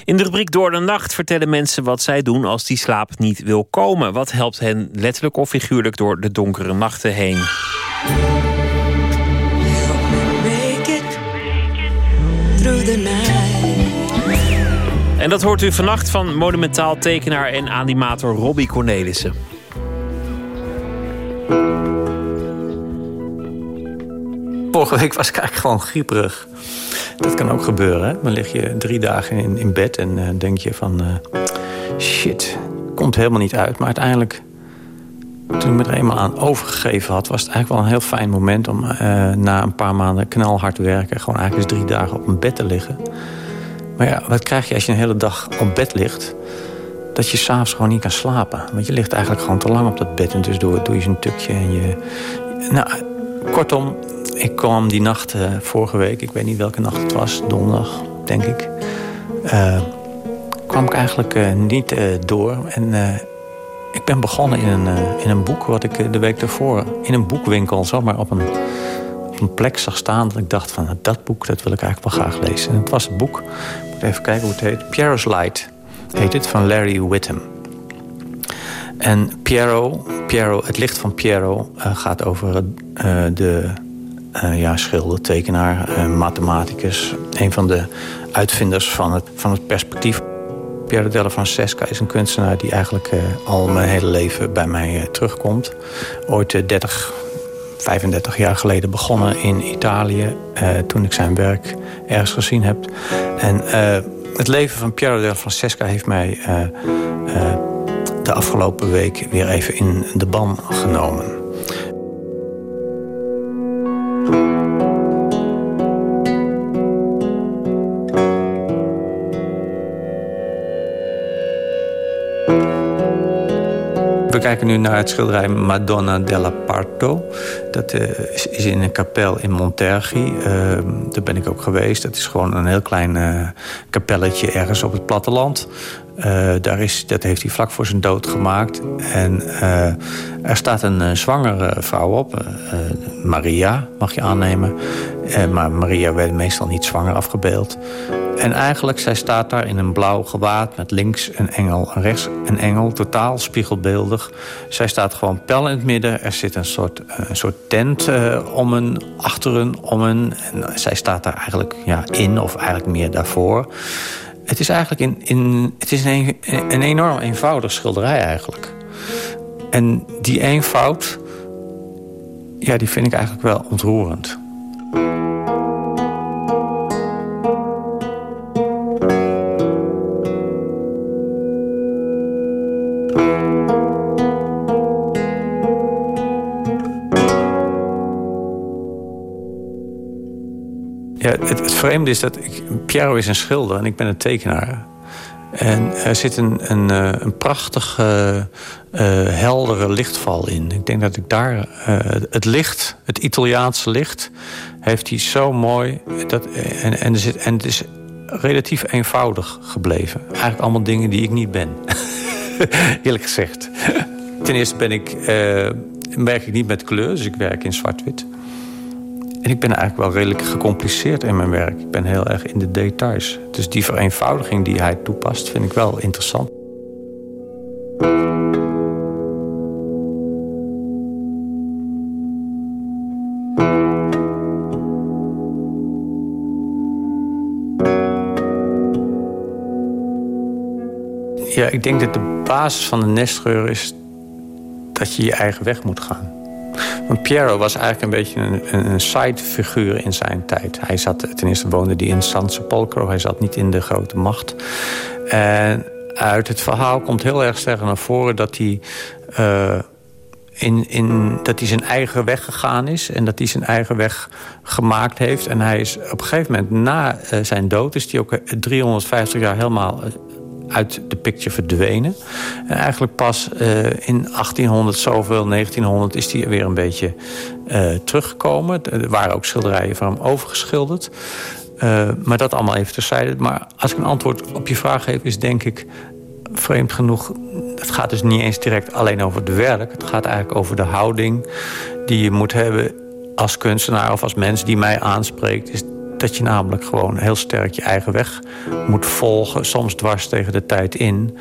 In de rubriek Door de Nacht vertellen mensen wat zij doen als die slaap niet wil komen. Wat helpt hen letterlijk of figuurlijk door de donkere nachten heen? En dat hoort u vannacht van monumentaal tekenaar en animator Robbie Cornelissen. Vorige week was ik eigenlijk gewoon grieperig. Dat kan ook gebeuren. Hè? Dan lig je drie dagen in, in bed en uh, denk je van... Uh, shit, komt helemaal niet uit. Maar uiteindelijk, toen ik me er eenmaal aan overgegeven had... was het eigenlijk wel een heel fijn moment om uh, na een paar maanden knalhard werken... gewoon eigenlijk eens drie dagen op een bed te liggen. Maar ja, wat krijg je als je een hele dag op bed ligt? Dat je s'avonds gewoon niet kan slapen. Want je ligt eigenlijk gewoon te lang op dat bed. En dus doe, doe je zo'n tukje en je... Nou, kortom, ik kwam die nacht uh, vorige week, ik weet niet welke nacht het was, donderdag, denk ik. Uh, kwam ik eigenlijk uh, niet door. En ik ben begonnen in een, in een boek wat ik de week daarvoor in een boekwinkel zomaar op een, een plek zag staan. Dat ik dacht van dat boek dat wil ik eigenlijk wel graag lezen. En het was het boek, ik moet even kijken hoe het heet. Piero's Light heet het, van Larry Whittam. En Piero, Piero het licht van Piero gaat over de uh, ja, schilder, tekenaar, uh, mathematicus. Een van de uitvinders van het, van het perspectief. Piero della Francesca is een kunstenaar die eigenlijk uh, al mijn hele leven bij mij terugkomt. Ooit 30, 35 jaar geleden begonnen in Italië. toen ik zijn werk ergens gezien heb. En het leven van Piero della Francesca heeft mij de afgelopen week weer even in de ban genomen. Kijken nu naar het schilderij Madonna della Parto. Dat uh, is in een kapel in Montergi. Uh, daar ben ik ook geweest. Dat is gewoon een heel klein uh, kapelletje ergens op het platteland. Daar is, dat heeft hij vlak voor zijn dood gemaakt. En er staat een zwangere vrouw op. Maria, mag je aannemen. maar Maria werd meestal niet zwanger afgebeeld. En eigenlijk, zij staat daar in een blauw gewaad... met links een engel en rechts een engel, totaal spiegelbeeldig. Zij staat gewoon pijl in het midden. Er zit een soort, eh, een soort tent om een, achter een, om een. En zij staat daar eigenlijk ja, in, of eigenlijk meer daarvoor. Het is eigenlijk in, in, het is een, een enorm eenvoudig schilderij eigenlijk. En die eenvoud, ja, die vind ik eigenlijk wel ontroerend. Het, het, vreemde is dat ik, Piero is een schilder en ik ben een tekenaar. En er zit een, een, eh, een prachtige, uh, heldere lichtval in. Ik denk dat ik daar... Uh, het licht, het Italiaanse licht, heeft hij zo mooi... Dat, en, en, er zit, en het is relatief eenvoudig gebleven. Eigenlijk allemaal dingen die ik niet ben. [laughs] Eerlijk gezegd. Ten eerste ben ik, werk ik niet met kleur, dus ik werk in zwart-wit. En ik ben eigenlijk wel redelijk gecompliceerd in mijn werk. Ik ben heel erg in de details. Dus die vereenvoudiging die hij toepast, vind ik wel interessant. Ja, ik denk dat de basis van de nestgeur is dat je je eigen weg moet gaan. Want Piero was eigenlijk een beetje een, een sidefiguur in zijn tijd. Hij zat, ten eerste woonde hij in San Sepolcro. Hij zat niet in de grote macht. En uit het verhaal komt heel erg sterk naar voren dat hij... Uh, in, in, dat hij zijn eigen weg gegaan is en dat hij zijn eigen weg gemaakt heeft. En hij is op een gegeven moment na uh, zijn dood... is hij ook 350 jaar helemaal uit de picture verdwenen. En eigenlijk pas uh, in 1800 zoveel, 1900 is hij weer een beetje uh, teruggekomen. Er waren ook schilderijen van hem overgeschilderd. Uh, maar dat allemaal even terzijde. Maar als ik een antwoord op je vraag geef, is denk ik vreemd genoeg... het gaat dus niet eens direct alleen over het werk. Het gaat eigenlijk over de houding die je moet hebben als kunstenaar of als mens die mij aanspreekt... is dat je namelijk gewoon heel sterk je eigen weg moet volgen. Soms dwars tegen de tijd in.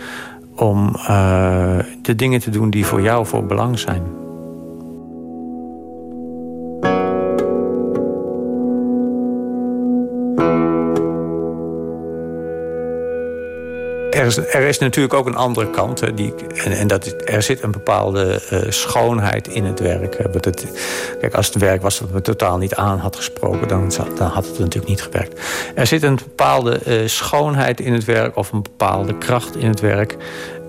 Om uh, de dingen te doen die voor jou voor belang zijn. Er is natuurlijk ook een andere kant. Die, en, dat, er zit een bepaalde uh, schoonheid in het werk. Hè. Het, kijk, als het werk was dat me totaal niet aan had gesproken... dan, dan had het natuurlijk niet gewerkt. Er zit een bepaalde uh, schoonheid in het werk... of een bepaalde kracht in het werk...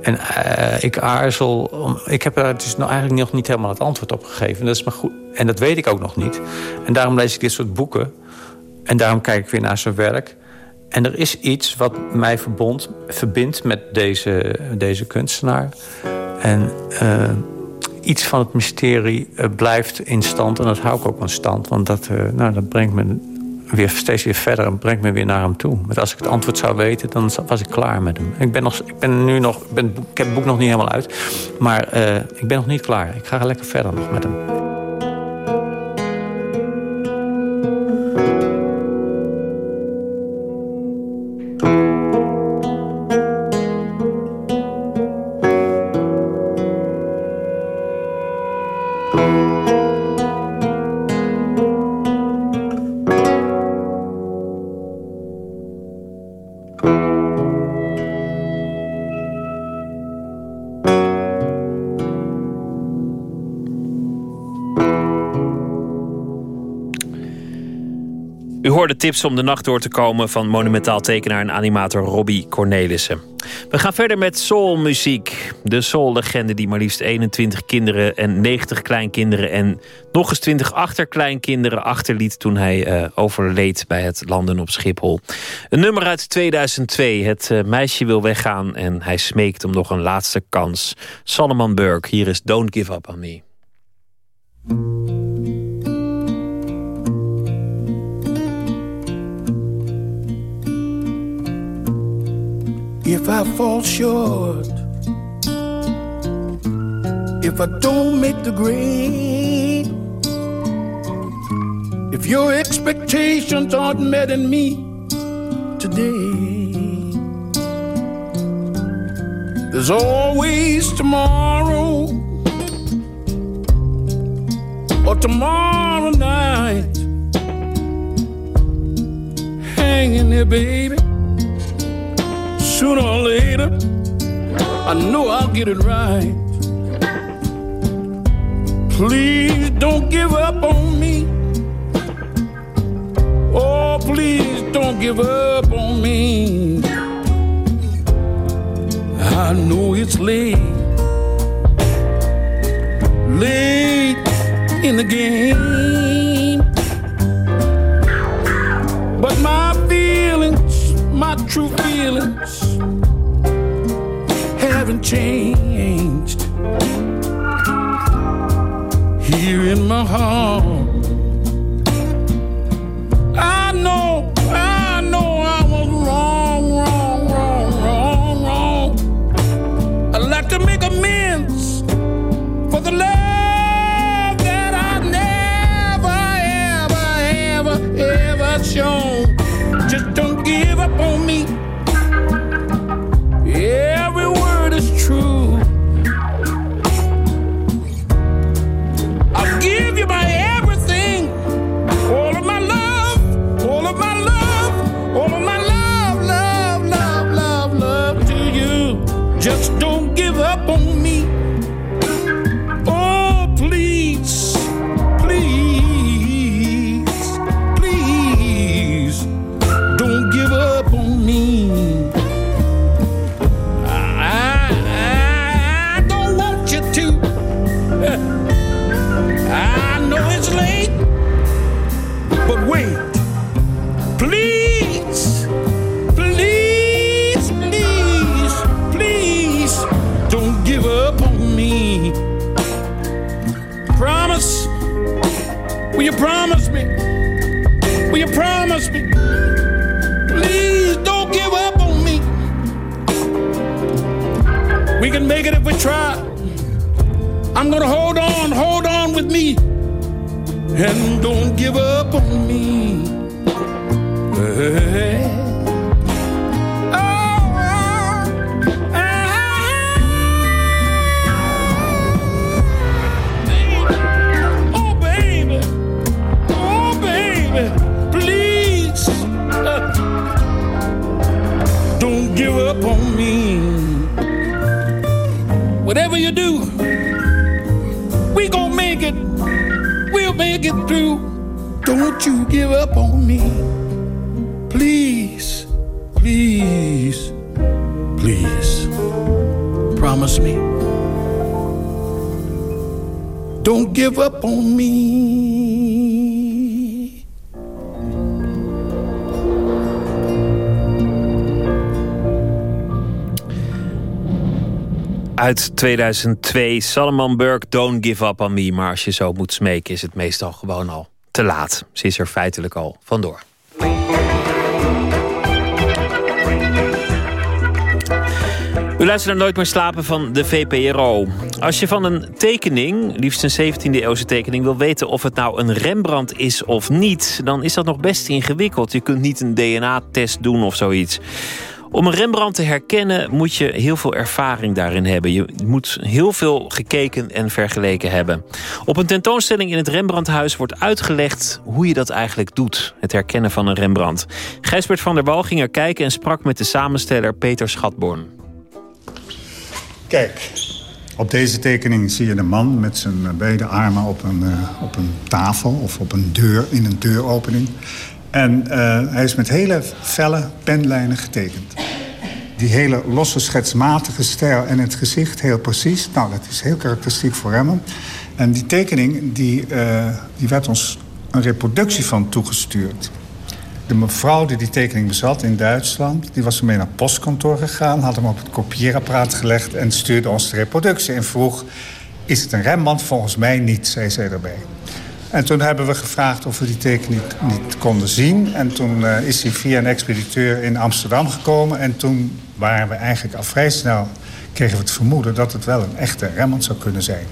En uh, ik aarzel... Om, ik heb er dus nou eigenlijk nog niet helemaal het antwoord op gegeven. Dat is maar goed. En dat weet ik ook nog niet. En daarom lees ik dit soort boeken. En daarom kijk ik weer naar zijn werk. En er is iets wat mij verbond, verbindt met deze, deze kunstenaar. En uh, iets van het mysterie uh, blijft in stand. En dat hou ik ook in stand. Want dat, uh, nou, dat brengt me weer steeds weer verder en brengt me weer naar hem toe. Want als ik het antwoord zou weten, dan was ik klaar met hem. Ik ben, nog, ik ben nu nog, ik, ben, ik heb het boek nog niet helemaal uit. Maar ik ben nog niet klaar. Ik ga lekker verder nog met hem. Tips om de nacht door te komen van monumentaal tekenaar en animator Robbie Cornelissen. We gaan verder met soulmuziek. De soul-legende die maar liefst 21 kinderen en 90 kleinkinderen en nog eens 20 achterkleinkinderen achterliet toen hij uh, overleed bij het landen op Schiphol. Een nummer uit 2002. Het uh, meisje wil weggaan en hij smeekt om nog een laatste kans. Solomon Burke, hier is Don't Give Up On Me. If I fall short, if I don't make the grade, if your expectations aren't met in me today, there's always tomorrow. Or tomorrow night. Hanging there, baby sooner or later, I know I'll get it right. Please don't give up on me. Oh, please don't give up on me. I know it's late, late in the game. But my feelings, my true feelings, haven't changed. Here in my heart, I know, I know I was wrong, wrong, wrong, wrong, wrong. I'd like to make amends for the love that I never, ever, ever, ever shown. Just don't Uit 2002, Salomon Burke, Don't Give Up On Me. Maar als je zo moet smeken is het meestal gewoon al te laat. Ze is er feitelijk al vandoor. U luistert naar Nooit meer slapen van de VPRO. Als je van een tekening, liefst een 17e eeuwse tekening... wil weten of het nou een Rembrandt is of niet... dan is dat nog best ingewikkeld. Je kunt niet een DNA-test doen of zoiets. Om een Rembrandt te herkennen moet je heel veel ervaring daarin hebben. Je moet heel veel gekeken en vergeleken hebben. Op een tentoonstelling in het Rembrandthuis wordt uitgelegd hoe je dat eigenlijk doet. Het herkennen van een Rembrandt. Gijsbert van der Wal ging er kijken en sprak met de samensteller Peter Schatborn. Kijk, op deze tekening zie je de man met zijn eh, beide armen op een, eh, op een tafel of op een deur, in een deuropening. En eh, hij is met hele felle penlijnen getekend. Die hele losse schetsmatige stijl en het gezicht heel precies. Nou, dat is heel karakteristiek voor Rembrandt. En die tekening, die, die werd ons een reproductie van toegestuurd. De mevrouw die die tekening bezat in Duitsland... die was ermee naar het postkantoor gegaan... had hem op het kopieerapparaat gelegd... en stuurde ons de reproductie en vroeg... is het een Rembrandt? Volgens mij niet, zei zij erbij. En toen hebben we gevraagd of we die tekening niet konden zien. En toen eh, is hij via een expediteur in Amsterdam gekomen. En toen waren we eigenlijk al vrij snel... kregen we het vermoeden dat het wel een echte Rembrandt zou kunnen zijn.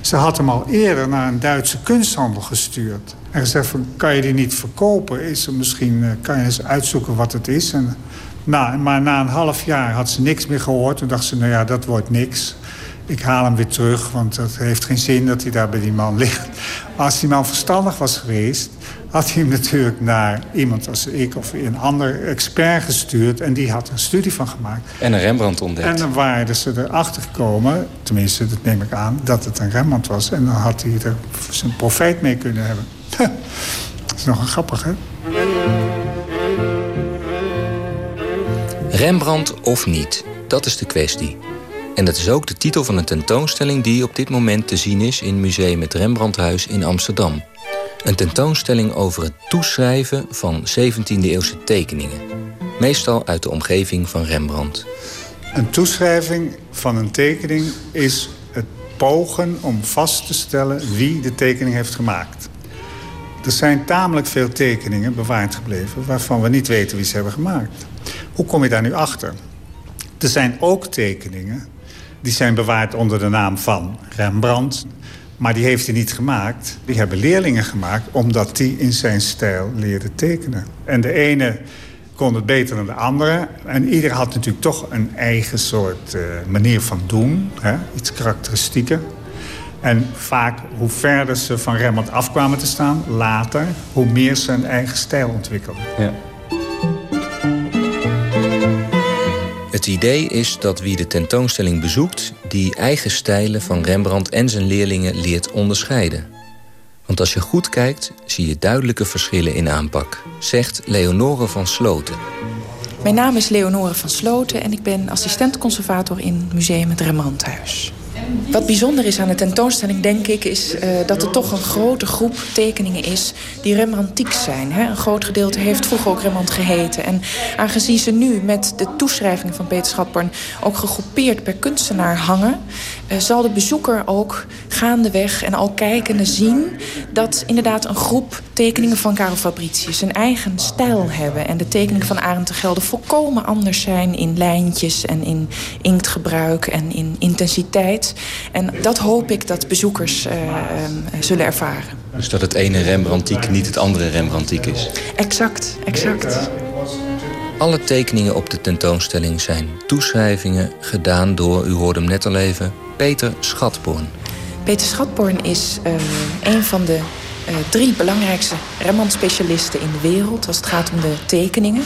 Ze had hem al eerder naar een Duitse kunsthandel gestuurd. En gezegd van, kan je die niet verkopen? Is er misschien, eh, kan je eens uitzoeken wat het is? En, nou, maar na een half jaar had ze niks meer gehoord. Toen dacht ze, nou ja, dat wordt niks. Ik haal hem weer terug, want het heeft geen zin dat hij daar bij die man [laughs] ligt. Als die man verstandig was geweest... had hij hem natuurlijk naar iemand als ik of een ander expert gestuurd... en die had er een studie van gemaakt. En een Rembrandt ontdekt. En dan waren ze erachter gekomen, tenminste, dat neem ik aan... dat het een Rembrandt was. En dan had hij er zijn profijt mee kunnen hebben. Dat [laughs] is nogal grappig, hè? Rembrandt of niet, dat is de kwestie. En dat is ook de titel van een tentoonstelling die op dit moment te zien is in Museum het Rembrandthuis in Amsterdam. Een tentoonstelling over het toeschrijven van 17e-eeuwse tekeningen. Meestal uit de omgeving van Rembrandt. Een toeschrijving van een tekening is het pogen om vast te stellen wie de tekening heeft gemaakt. Er zijn tamelijk veel tekeningen bewaard gebleven waarvan we niet weten wie ze hebben gemaakt. Hoe kom je daar nu achter? Er zijn ook tekeningen die zijn bewaard onder de naam van Rembrandt. Maar die heeft hij niet gemaakt. Die hebben leerlingen gemaakt omdat die in zijn stijl leerden tekenen. En de ene kon het beter dan de andere. En ieder had natuurlijk toch een eigen soort uh, manier van doen. Hè? Iets karakteristieker. En vaak, hoe verder ze van Rembrandt afkwamen te staan, later... hoe meer ze een eigen stijl ontwikkelden. Ja. Het idee is dat wie de tentoonstelling bezoekt... die eigen stijlen van Rembrandt en zijn leerlingen leert onderscheiden. Want als je goed kijkt, zie je duidelijke verschillen in aanpak... zegt Leonore van Sloten. Mijn naam is Leonore van Sloten en ik ben assistent-conservator in het Museum het Rembrandthuis. Wat bijzonder is aan de tentoonstelling, denk ik, is uh, dat er toch een grote groep tekeningen is die Rembrandtiek zijn. Hè? Een groot gedeelte heeft vroeger ook Rembrandt geheten. En aangezien ze nu met de toeschrijving van Peter ook gegroepeerd per kunstenaar hangen, uh, zal de bezoeker ook gaandeweg en al kijkende zien dat inderdaad een groep tekeningen van Karel Fabricius een eigen stijl hebben. En de tekeningen van Arend de Gelder volkomen anders zijn in lijntjes en in inktgebruik en in intensiteit. En dat hoop ik dat bezoekers uh, uh, zullen ervaren. Dus dat het ene Rembrandtiek niet het andere Rembrandtiek is. Exact, exact. Alle tekeningen op de tentoonstelling zijn toeschrijvingen gedaan door, u hoorde hem net al even, Peter Schatborn. Peter Schatborn is uh, een van de uh, drie belangrijkste Rembrandt-specialisten in de wereld als het gaat om de tekeningen.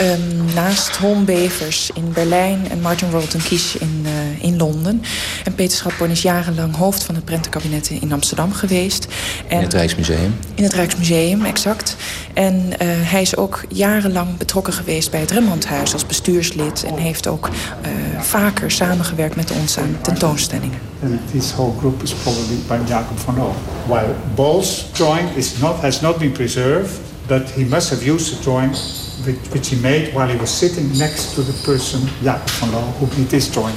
Um, naast Holm Bevers in Berlijn en Martin Rolton Kies in, uh, in Londen. En Peter Schatborn is jarenlang hoofd van het prentenkabinet in Amsterdam geweest. En, in het Rijksmuseum? In het Rijksmuseum, exact. En uh, hij is ook jarenlang betrokken geweest bij het Rembrandthuis als bestuurslid. En heeft ook uh, vaker samengewerkt met ons aan tentoonstellingen. And this whole group is probably by Jacob van Loo. While Ball's drawing is not, has not been preserved, but he must have used the drawing which he made while he was sitting next to the person, Jacob van Loo, who did this drawing.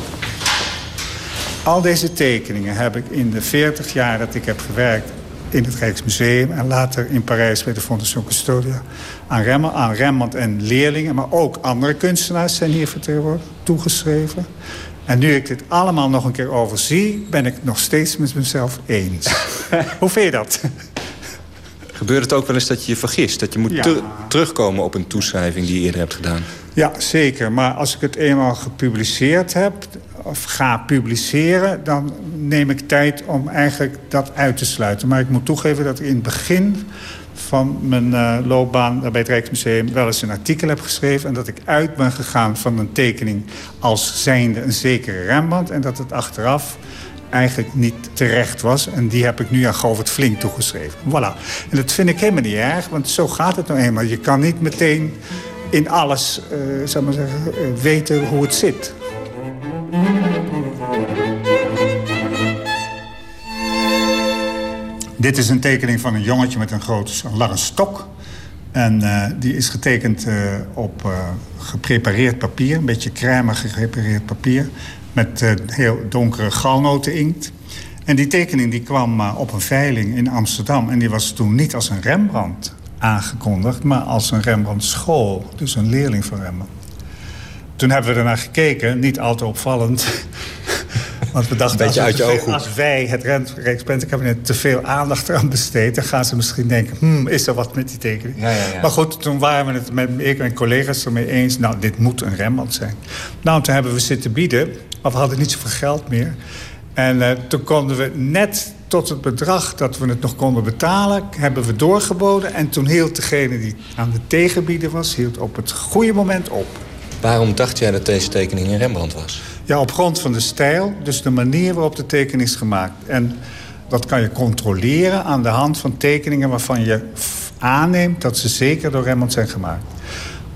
Al deze tekeningen heb ik in de 40 jaar dat ik heb gewerkt in het Rijksmuseum... en later in Parijs bij de Fondation Custodia... aan Rembrandt, aan Rembrandt en leerlingen, maar ook andere kunstenaars zijn hier vertegenwoordigd, toegeschreven. En nu ik dit allemaal nog een keer overzie... ben ik nog steeds met mezelf eens. [laughs] Hoe vind je dat? Gebeurt het ook wel eens dat je je vergist? Dat je moet Ja. ter- terugkomen op een toeschrijving die je eerder hebt gedaan? Ja, zeker. Maar als ik het eenmaal gepubliceerd heb, of ga publiceren... dan neem ik tijd om eigenlijk dat uit te sluiten. Maar ik moet toegeven dat ik in het begin van mijn eh, loopbaan bij het Rijksmuseum... wel eens een artikel heb geschreven... en dat ik uit ben gegaan van een tekening als zijnde een zekere Rembrandt... en dat het achteraf eigenlijk niet terecht was. En die heb ik nu aan Govert Flink toegeschreven. Voilà. En dat vind ik helemaal niet erg, want zo gaat het nou eenmaal. Je kan niet meteen in alles, ik maar zeggen, eh, weten hoe het zit. Dit is een tekening van een jongetje met een grote een lange stok. En eh, die is getekend op geprepareerd papier. Een beetje crème geprepareerd papier. Met eh, heel donkere galnoten-inkt. En die tekening die kwam eh, op een veiling in Amsterdam. En die was toen niet als een Rembrandt aangekondigd... maar als een Rembrandt school. Dus een leerling van Rembrandt. Toen hebben we ernaar gekeken. Niet al te opvallend. [laughs] Want we dachten, Beetje als, uit je we veel- als wij, het Rijkspentenkabinet, te veel aandacht eraan besteden... dan gaan ze misschien denken, hmm, is er wat met die tekening? Ja, ja, ja. Maar goed, toen waren we het met ik en collega's ermee eens... nou, dit moet een Rembrandt zijn. Nou, toen hebben we zitten bieden, maar we hadden niet zoveel geld meer. En eh, toen konden we net tot het bedrag dat we het nog konden betalen... hebben we doorgeboden. En toen hield degene die aan de tegenbieden was... hield op het goede moment op. Waarom dacht jij dat deze tekening een Rembrandt was? Ja, op grond van de stijl, dus de manier waarop de tekening is gemaakt. En dat kan je controleren aan de hand van tekeningen... waarvan je aanneemt dat ze zeker door Rembrandt zijn gemaakt.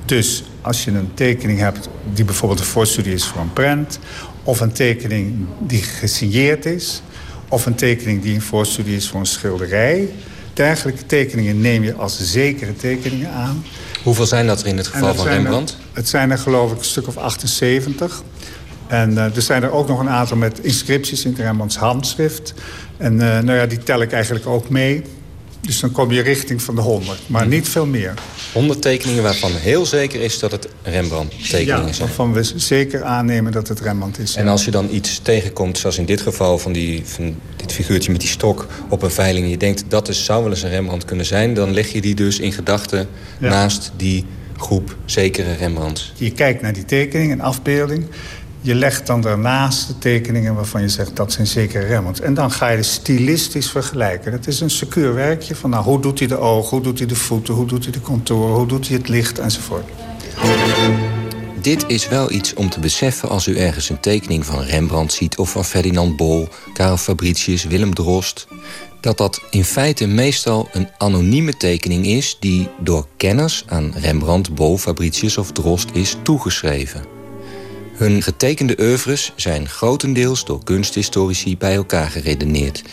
Dus als je een tekening hebt die bijvoorbeeld een voorstudie is voor een prent... of een tekening die gesigneerd is... of een tekening die een voorstudie is voor een schilderij... dergelijke tekeningen neem je als zekere tekeningen aan... Hoeveel zijn dat er in het geval van zijn er- Rembrandt? het zijn er geloof ik een stuk of 78. En eh, er zijn er ook nog een aantal met inscripties in het Rembrandts handschrift. En eh, nou ja, die tel ik eigenlijk ook mee. Dus dan kom je richting van de 100, maar niet veel meer. 100 tekeningen waarvan heel zeker is dat het Rembrandt-tekeningen Ja, zijn. waarvan we zeker aannemen dat het Rembrandt is. En als je dan iets tegenkomt, zoals in dit geval van, die, van dit figuurtje met die stok op een veiling... en je denkt dat is, zou wel eens een Rembrandt kunnen zijn... dan leg je die dus in gedachten Ja. naast die groep zekere Rembrandts. Je kijkt naar die tekening, een afbeelding. Je legt dan daarnaast de tekeningen waarvan je zegt dat zijn zeker Rembrandt. En dan ga je de stilistisch vergelijken. Dat is een secuur werkje van nou, hoe doet hij de ogen, hoe doet hij de voeten... hoe doet hij de contouren, hoe doet hij het licht enzovoort. Dit is wel iets om te beseffen als u ergens een tekening van Rembrandt ziet... of van Ferdinand Bol, Karel Fabricius, Willem Drost... dat dat in feite meestal een anonieme tekening is... die door kenners aan Rembrandt, Bol, Fabricius of Drost is toegeschreven. Hun getekende oeuvres zijn grotendeels door kunsthistorici bij elkaar geredeneerd.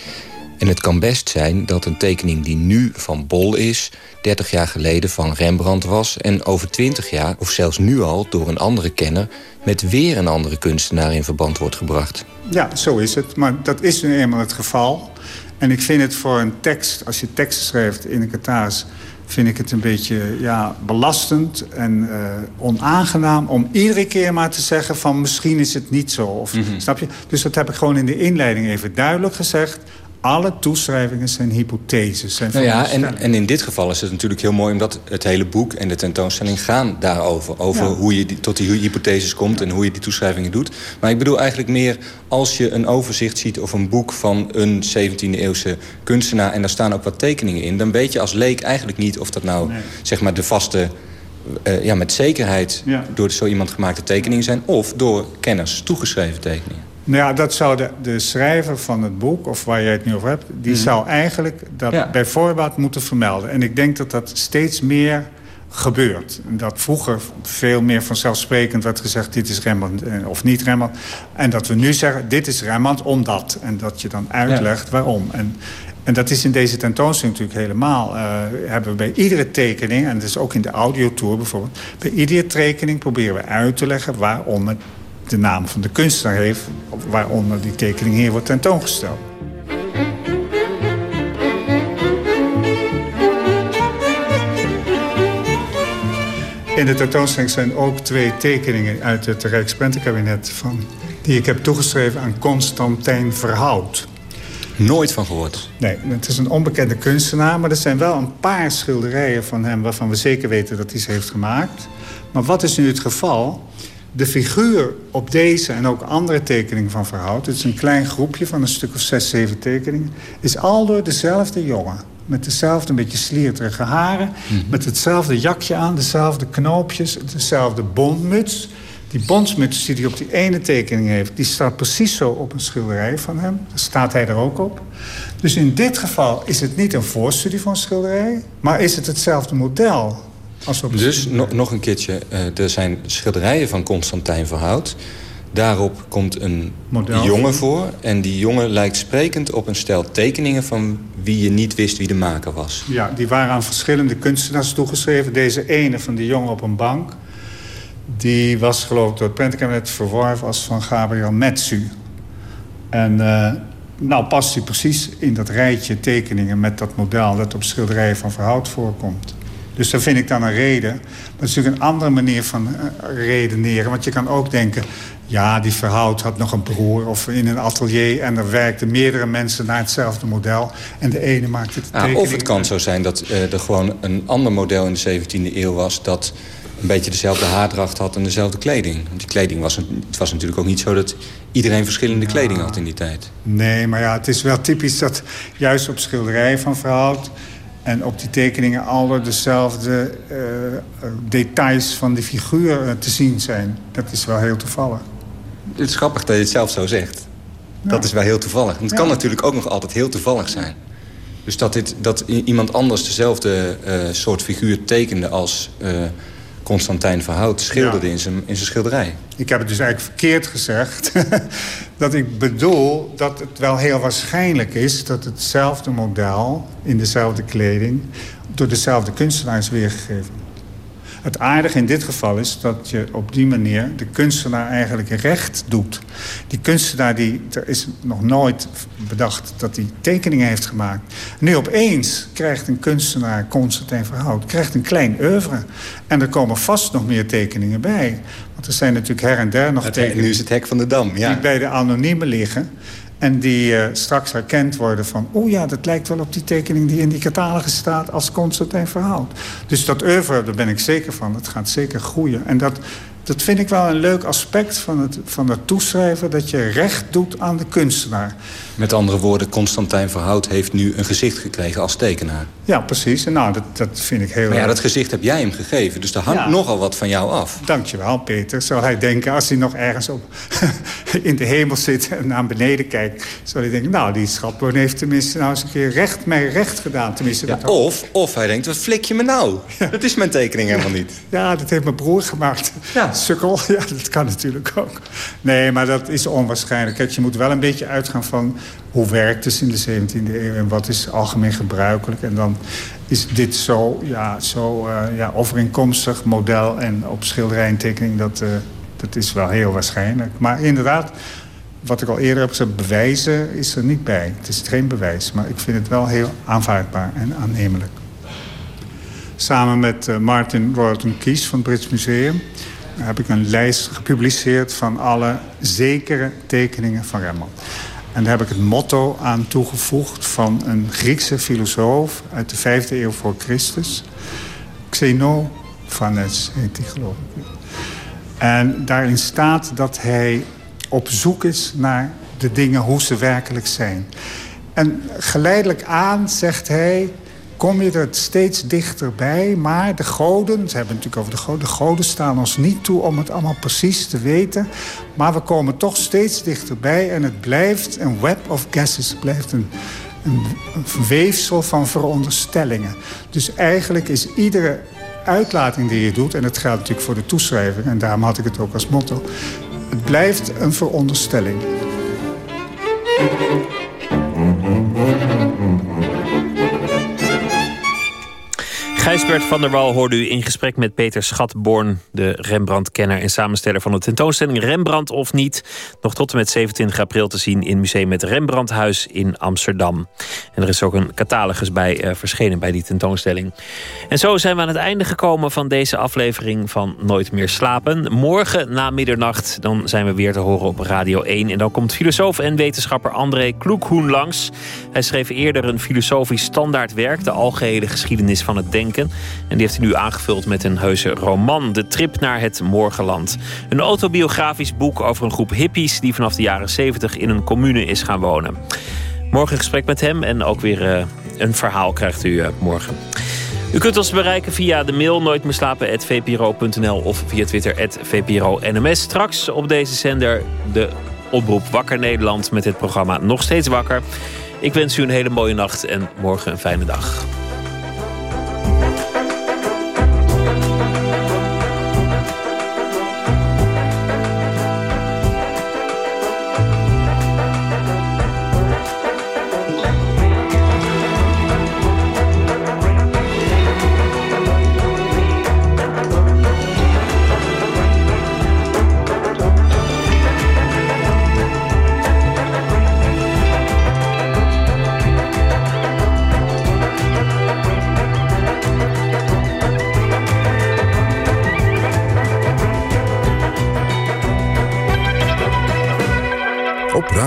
En het kan best zijn dat een tekening die nu van Bol is... 30 jaar geleden van Rembrandt was... en over 20 jaar, of zelfs nu al, door een andere kenner... met weer een andere kunstenaar in verband wordt gebracht. Ja, zo is het. Maar dat is nu eenmaal het geval. En ik vind het voor een tekst, als je teksten schrijft in een catalogus... vind ik het een beetje ja, belastend en eh, onaangenaam... om iedere keer maar te zeggen van misschien is het niet zo. Of, Snap je? Dus dat heb ik gewoon in de inleiding even duidelijk gezegd. Alle toeschrijvingen zijn hypotheses. Zijn nou ja, en, en in dit geval is het natuurlijk heel mooi... omdat het hele boek en de tentoonstelling gaan daarover. Over hoe je die, tot die hypotheses komt en hoe je die toeschrijvingen doet. Maar ik bedoel eigenlijk meer als je een overzicht ziet... of een boek van een 17e-eeuwse kunstenaar... en daar staan ook wat tekeningen in... dan weet je als leek eigenlijk niet of dat nou zeg maar de vaste... Uh, ja, met zekerheid door zo iemand gemaakte tekeningen zijn... of door kenners toegeschreven tekeningen. Nou ja, dat zou de, de schrijver van het boek, of waar jij het nu over hebt... die Mhm. zou eigenlijk dat Ja. bij voorbaat moeten vermelden. En ik denk dat dat steeds meer gebeurt. En Dat vroeger veel meer vanzelfsprekend werd gezegd... dit is Rembrandt eh, of niet Rembrandt. En dat we nu zeggen, dit is Rembrandt omdat. En dat je dan uitlegt waarom. En, en dat is in deze tentoonstelling natuurlijk helemaal. eh, hebben we bij iedere tekening, en dat is ook in de audiotour bijvoorbeeld... bij iedere tekening proberen we uit te leggen waarom het de naam van de kunstenaar heeft... waaronder die tekening hier wordt tentoongesteld. In de tentoonstelling zijn ook twee tekeningen uit het Rijksprentenkabinet... Van, die ik heb toegeschreven aan Constantijn Verhout. Nooit van gehoord. Nee, het is een onbekende kunstenaar... maar er zijn wel een paar schilderijen van hem... waarvan we zeker weten dat hij ze heeft gemaakt. Maar wat is nu het geval? De figuur op deze en ook andere tekeningen van Verhout... het is een klein groepje van een stuk of zes, zeven tekeningen... is al door dezelfde jongen. Met dezelfde een beetje slierterige haren. Met hetzelfde jakje aan, dezelfde knoopjes, dezelfde bondmuts. Die bondsmuts die hij op die ene tekening heeft... die staat precies zo op een schilderij van hem. Daar staat hij er ook op. Dus in dit geval is het niet een voorstudie van een schilderij... maar is het hetzelfde model Dus no- nog een keertje, eh, er zijn schilderijen van Constantijn Verhout. Daarop komt een Model. jongen voor. En die jongen lijkt sprekend op een stel tekeningen... van wie je niet wist wie de maker was. Ja, die waren aan verschillende kunstenaars toegeschreven. Deze ene van die jongen op een bank... die was geloof ik door het prentenkabinet verworven als van Gabriel Metsu. En eh, nou past hij precies in dat rijtje tekeningen... met dat model dat op schilderijen van Verhout voorkomt. Dus daar vind ik dan een reden. Maar het is natuurlijk een andere manier van eh, redeneren. Want je kan ook denken... ja, die Verhout had nog een broer of in een atelier... en er werkten meerdere mensen naar hetzelfde model... en de ene maakte de tekening... of het kan zo zijn dat eh, er gewoon een ander model in de 17e eeuw was... dat een beetje dezelfde haardracht had en dezelfde kleding. Want die kleding was, het was natuurlijk ook niet zo dat iedereen verschillende kleding had in die tijd. Nee, maar ja, het is wel typisch dat juist op schilderijen van Verhout... en op die tekeningen alle dezelfde eh, eh, details van die figuur eh, te zien zijn. Dat is wel heel toevallig. Het is grappig dat je het zelf zo zegt. Dat is wel heel toevallig. Het kan natuurlijk ook nog altijd heel toevallig zijn. Dus dat, dit, dat iemand anders dezelfde soort figuur tekende als Constantijn Verhout schilderde Ja. in, zijn, in zijn schilderij. Ik heb het dus eigenlijk verkeerd gezegd. [laughs] dat ik bedoel dat het wel heel waarschijnlijk is... dat hetzelfde model in dezelfde kleding... door dezelfde kunstenaar is weergegeven. Het aardige in dit geval is dat je op die manier de kunstenaar eigenlijk recht doet. Die kunstenaar, die, er is nog nooit bedacht dat hij tekeningen heeft gemaakt. Nu opeens krijgt een kunstenaar, Constantijn Verhout, krijgt een klein oeuvre. En er komen vast nog meer tekeningen bij. Want er zijn natuurlijk her en der nog Het- tekeningen... nu is het hek van de dam, ja. Die bij de anoniemen liggen. En die eh, straks herkend worden van... oh ja, dat lijkt wel op die tekening die in die catalogus staat... als Constantijn Verhout. Dus dat oeuvre, daar ben ik zeker van. Dat gaat zeker groeien. En dat, dat vind ik wel een leuk aspect van het, van het toeschrijven... dat je recht doet aan de kunstenaar. Met andere woorden, Constantijn Verhout heeft nu een gezicht gekregen als tekenaar. Ja, precies. En nou, dat, dat vind ik heel Maar ja, dat gezicht heb jij hem gegeven. Dus daar hangt Ja. nogal wat van jou af. Dankjewel, Peter. Zou hij denken, als hij nog ergens op [laughs] in de hemel zit en naar beneden kijkt... zou hij denken, nou, die schatboon heeft tenminste nou eens een keer recht, mij recht gedaan. Tenminste, Ja, of, of hij denkt, wat flik je me nou? Dat is mijn tekening helemaal niet. Ja, dat heeft mijn broer gemaakt. Sukkel, [laughs] ja, dat kan natuurlijk ook. Nee, maar dat is onwaarschijnlijk. Je moet wel een beetje uitgaan van hoe werkt het in de 17e eeuw... en wat is algemeen gebruikelijk. En dan is dit zo, ja, zo eh, ja, overeenkomstig model en op schilderij en tekening... Dat, eh, dat is wel heel waarschijnlijk. Maar inderdaad, wat ik al eerder heb gezegd, bewijzen is er niet bij. Het is geen bewijs, maar ik vind het wel heel aanvaardbaar en aannemelijk. Samen met eh, Martin Royalton Kies van het Brits Museum... heb ik een lijst gepubliceerd van alle zekere tekeningen van Rembrandt. En daar heb ik het motto aan toegevoegd van een Griekse filosoof uit de vijfde eeuw voor Christus. Xenophanes heet die geloof ik. En daarin staat dat hij op zoek is naar de dingen hoe ze werkelijk zijn. En geleidelijk aan zegt hij, kom je er steeds dichterbij. Maar de goden, ze hebben het natuurlijk over de goden... de goden staan ons niet toe om het allemaal precies te weten. Maar we komen toch steeds dichterbij en het blijft een web of guesses. Het blijft een, een, weefsel van veronderstellingen. Dus eigenlijk is iedere uitlating die je doet... en dat geldt natuurlijk voor de toeschrijving... en daarom had ik het ook als motto... het blijft een veronderstelling. Gijsbert van der Wal hoorde u in gesprek met Peter Schatborn, de Rembrandt-kenner en samensteller van de tentoonstelling Rembrandt of niet. Nog tot en met 27 april te zien in Museum het Rembrandthuis in Amsterdam. En er is ook een catalogus bij uh, verschenen bij die tentoonstelling. En zo zijn we aan het einde gekomen van deze aflevering van Nooit meer slapen. Morgen na middernacht dan zijn we weer te horen op Radio 1. En dan komt filosoof en wetenschapper André Kloekhoen langs. Hij schreef eerder een filosofisch standaardwerk, de algehele geschiedenis van het denken. En die heeft hij nu aangevuld met een heuse roman, De Trip naar het Morgenland. Een autobiografisch boek over een groep hippies die vanaf de jaren 70 in een commune is gaan wonen. Morgen een gesprek met hem en ook weer uh, een verhaal krijgt u uh, morgen. U kunt ons bereiken via de mail nooitmeerslapen.vpro.nl of via Twitter @vpro_nms. Straks op deze zender de oproep Wakker Nederland met het programma Nog Steeds Wakker. Ik wens u een hele mooie nacht en morgen een fijne dag.